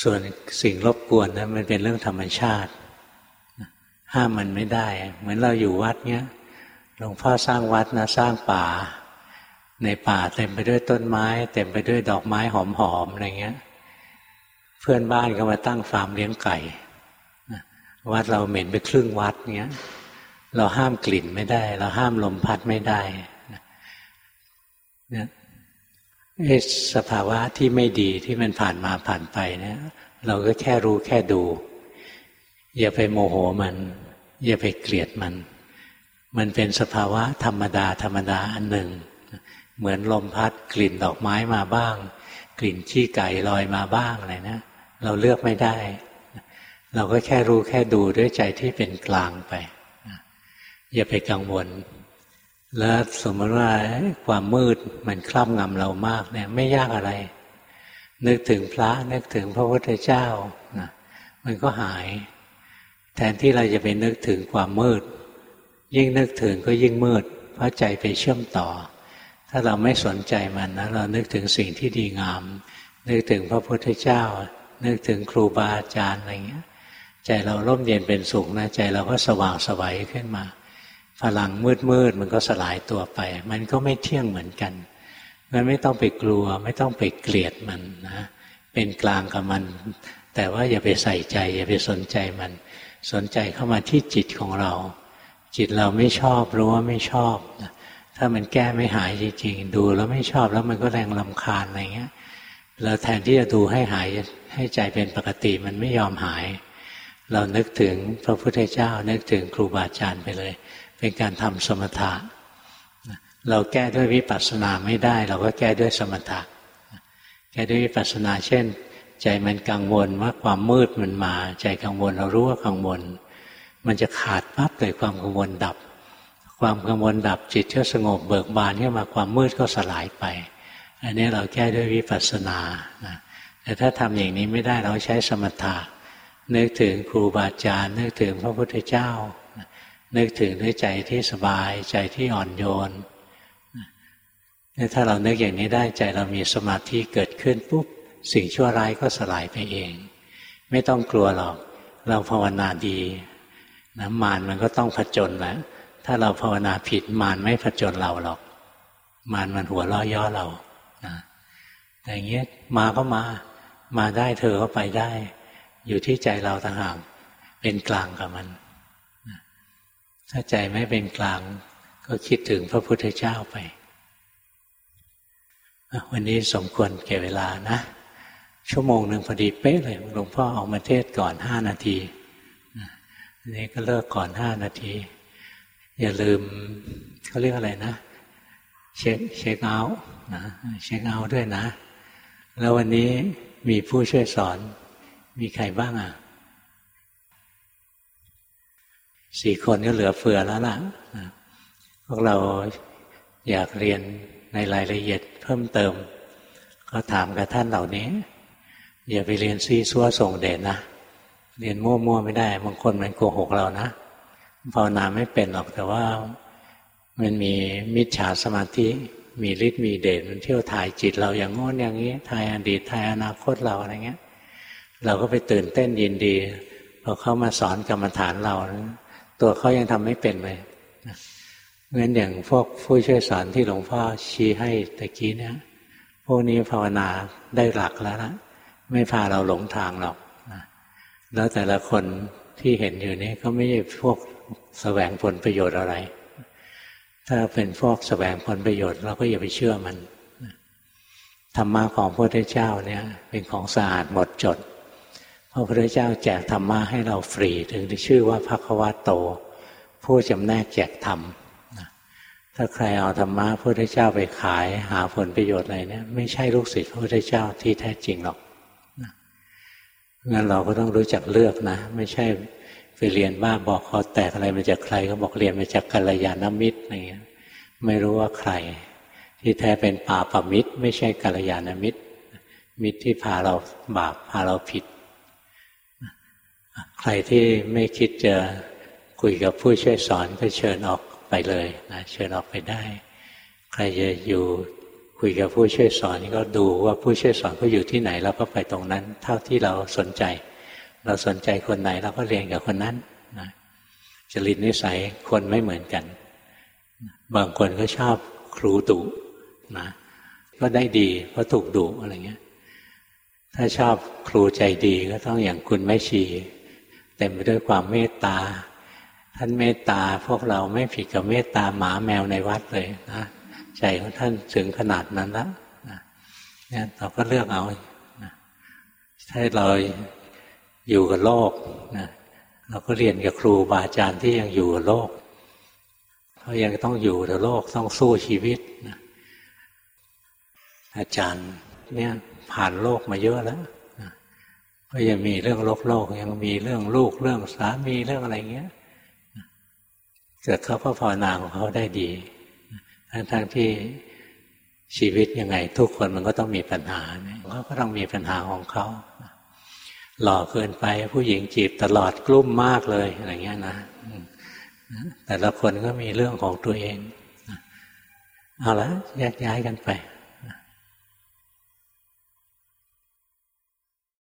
ส่วนสิ่งรบกวนนะมันเป็นเรื่องธรรมชาติ ห้ามมันไม่ได้ เหมือนเราอยู่วัดเนี้ยหลวงพ่อสร้างวัดนะสร้างป่า ในป่าเต็มไปด้วยต้นไม้ เต็มไปด้วยดอกไม้หอมๆอะไรเงี้ย เพื่อนบ้านก็มาตั้งฟาร์มเลี้ยงไก่วัดเราเหม็นไปครึ่งวัดเงี้ย เราห้ามกลิ่นไม่ได้ เราห้ามลมพัดไม่ได้เนี่ย สภาวะที่ไม่ดีที่มันผ่านมาผ่านไปเนี่ย เราก็แค่รู้แค่ดู อย่าไปโมโหมัน อย่าไปเกลียดมัน มันเป็นสภาวะธรรมดา ธรรมดาอันหนึ่ง เหมือนลมพัดกลิ่นดอกไม้มาบ้าง กลิ่นขี้ไก่ลอยมาบ้างอะไรนะเราเลือกไม่ได้ เราก็แค่รู้แค่ดูด้วยใจที่เป็นกลางไปอย่าไปกังวล แล้วสมมติว่าความมืดมันครอบงำเรามากเนี่ย ไม่ยากอะไร นึกถึงพระนึกถึงพระพุทธเจ้านะมันก็หาย แทนที่เราจะไปนึกถึงความมืด ยิ่งนึกถึงก็ยิ่งมืด เพราะใจไปเชื่อมต่อ ถ้าเราไม่สนใจมันนะเรานึกถึงสิ่งที่ดีงาม นึกถึงพระพุทธเจ้า นึกถึงครูบาอาจารย์อะไรเงี้ย ใจเราร่มเย็นเป็นสุขนะใจเราก็สว่างสวัยขึ้นมา พลังมืดมืดมันก็สลายตัวไป มันก็ไม่เที่ยงเหมือนกันมันไม่ต้องไปกลัว ไม่ต้องไปเกลียดมันนะเป็นกลางกับมัน แต่ว่าอย่าไปใส่ใจ อย่าไปสนใจมัน สนใจเข้ามาที่จิตของเรา จิตเราไม่ชอบรู้ว่าไม่ชอบถ้ามันแก้ไม่หายจริงๆ ดูแล้วไม่ชอบแล้วมันก็แรงลำคาญอะไรเงี้ยเราแทนที่จะดูให้หายให้ใจเป็นปกติมันไม่ยอมหาย เรานึกถึงพระพุทธเจ้านึกถึงครูบาอาจารย์ไปเลย เป็นการทำสมถะ เราแก้ด้วยวิปัสสนาไม่ได้ เราก็แก้ด้วยสมถะ แก้ด้วยวิปัสสนา เช่น ใจมันกังวลว่าความมืดมันมา ใจกังวลเรารู้ว่ากังวล มันจะขาดปั๊บเลยความกังวลดับ ความกังวลดับจิตก็สงบเบิกบานขึ้นมาความมืดก็สลายไป อันนี้เราแก้ด้วยวิปัสสนาแต่ถ้าทำอย่างนี้ไม่ได้เราใช้สมถะนึกถึงครูบาอาจารย์นึกถึงพระพุทธเจ้า นึกถึงด้วยใจที่สบายใจที่อ่อนโยนถ้าเรานึกอย่างนี้ได้ใจเรามีสมาธิเกิดขึ้นปุ๊บสิ่งชั่วร้ายก็สลายไปเอง ไม่ต้องกลัวหรอก เราภาวนาดีนะมารมันก็ต้องผจญแหละถ้าเราภาวนาผิดมารไม่ผจญเราหรอก มารมันหัวล้อย่อเรานะแต่อย่างเงี้ยมาก็มา มาได้เธอก็ไปได้ อยู่ที่ใจเราต่างหากเป็นกลางกับมัน ถ้าใจไม่เป็นกลาง ก็คิดถึงพระพุทธเจ้าไป วันนี้สมควรแก่เวลานะ ชั่วโมงหนึ่งพอดีเป๊ะเลยหลวงพ่อออกมาเทศก่อนห้านาทีนี้ก็เลิกก่อนห้านาที อย่าลืมเขาเรียกอะไรนะ เช็คเช็คเอาท์นะเช็คเอาท์ด้วยนะ แล้ววันนี้มีผู้ช่วยสอนมีใครบ้างอะ สี่คนก็เหลือเฟือแล้วล่ะพวกเราอยากเรียนในรายละเอียดเพิ่มเติม ก็ถามกับท่านเหล่านี้ อย่าไปเรียนซีซัวส่งเด่นนะ เรียนมั่วๆไม่ได้ บางคนมันโกหกเรานะภาวนาไม่เป็นหรอกแต่ว่ามันมีมิจฉาสมาธิ มีฤทธิ์มีเดชมันเที่ยวถ่ายจิตเราอย่างงอนอย่างนี้ถ่ายอดีตถ่ายอนาคตเราอะไรเงี้ย เราก็ไปตื่นเต้นยินดีพอเขามาสอนกรรมฐานเรา ตัวเขายังทำไม่เป็นเลยงั้นอย่างพวกผู้ช่วยสอนที่หลวงพ่อชี้ให้ตะกี้เนี่ย พวกนี้ภาวนาได้หลักแล้วนะไม่พาเราหลงทางหรอกนะแล้วแต่ละคนที่เห็นอยู่นี้ก็ไม่ใช่พวกแสวงผลประโยชน์อะไร ถ้าเป็นพวกแสวงผลประโยชน์เราก็อย่าไปเชื่อมันธรรมะของพระพุทธเจ้าเนี่ย เป็นของสะอาดหมดจด พระพุทธเจ้าแจกธรรมะให้เราฟรี ถึงชื่อว่าพระควาโต ผู้จำแนกแจกธรรมถ้าใครเอาธรรมะพระพุทธเจ้าไปขาย หาผลประโยชน์อะไรเนี่ยไม่ใช่ลูกศิษย์พระพุทธเจ้าที่แท้จริงหรอกงั้นเราก็ต้องรู้จักเลือกนะ ไม่ใช่ไปเรียนบ้าบอกคอแตกอะไรมาจากใครก็บอกเรียนมาจากกัลยาณมิตรอะไรเงี้ยไม่รู้ว่าใคร ที่แท้เป็นป่าปมิตร ไม่ใช่กัลยาณมิตร มิตรที่พาเราบาปพาเราผิด ใครที่ไม่คิดจะคุยกับผู้ช่วยสอนก็เชิญออกไปเลยนะเชิญออกไปได้ ใครจะอยู่คุยกับผู้ช่วยสอนก็ดูว่าผู้ช่วยสอนเขาอยู่ที่ไหนเราก็ไปตรงนั้น เท่าที่เราสนใจ เราสนใจคนไหนเราก็เรียนกับคนนั้นนะจริตนิสัยคนไม่เหมือนกัน บางคนก็ชอบครูดุนะก็ได้ดีเพราะถูกดุอะไรเงี้ย ถ้าชอบครูใจดีก็ต้องอย่างคุณแม่ชี เต็มไปด้วยความเมตตา ท่านเมตตาพวกเราไม่ผิดกับเมตตาหมาแมวในวัดเลยนะใจของท่านถึงขนาดนั้นแล้วเนี่ยเราก็เลือกเอาถ้าเราอยู่กับโลกนะเราก็เรียนกับครูบาอาจารย์ที่ยังอยู่กับโลกเขายังต้องอยู่กับโลกต้องสู้ชีวิตนะอาจารย์เนี่ยผ่านโลกมาเยอะแล้ว ก็ยังมีเรื่องโลกโลกยังมีเรื่องลูกเรื่องสามีเรื่องอะไรเงี้ยเกิดเขาก็ภาวนาของเขาได้ดีทั้งที่ชีวิตยังไง ทุกคนมันก็ต้องมีปัญหาเนี่ยเขาก็ต้องมีปัญหาของเขาหล่อเกินไปผู้หญิงจีบตลอดกลุ้มมากเลยอะไรเงี้ยนะแต่ละคนก็มีเรื่องของตัวเองเอาละแยกย้ายกันไป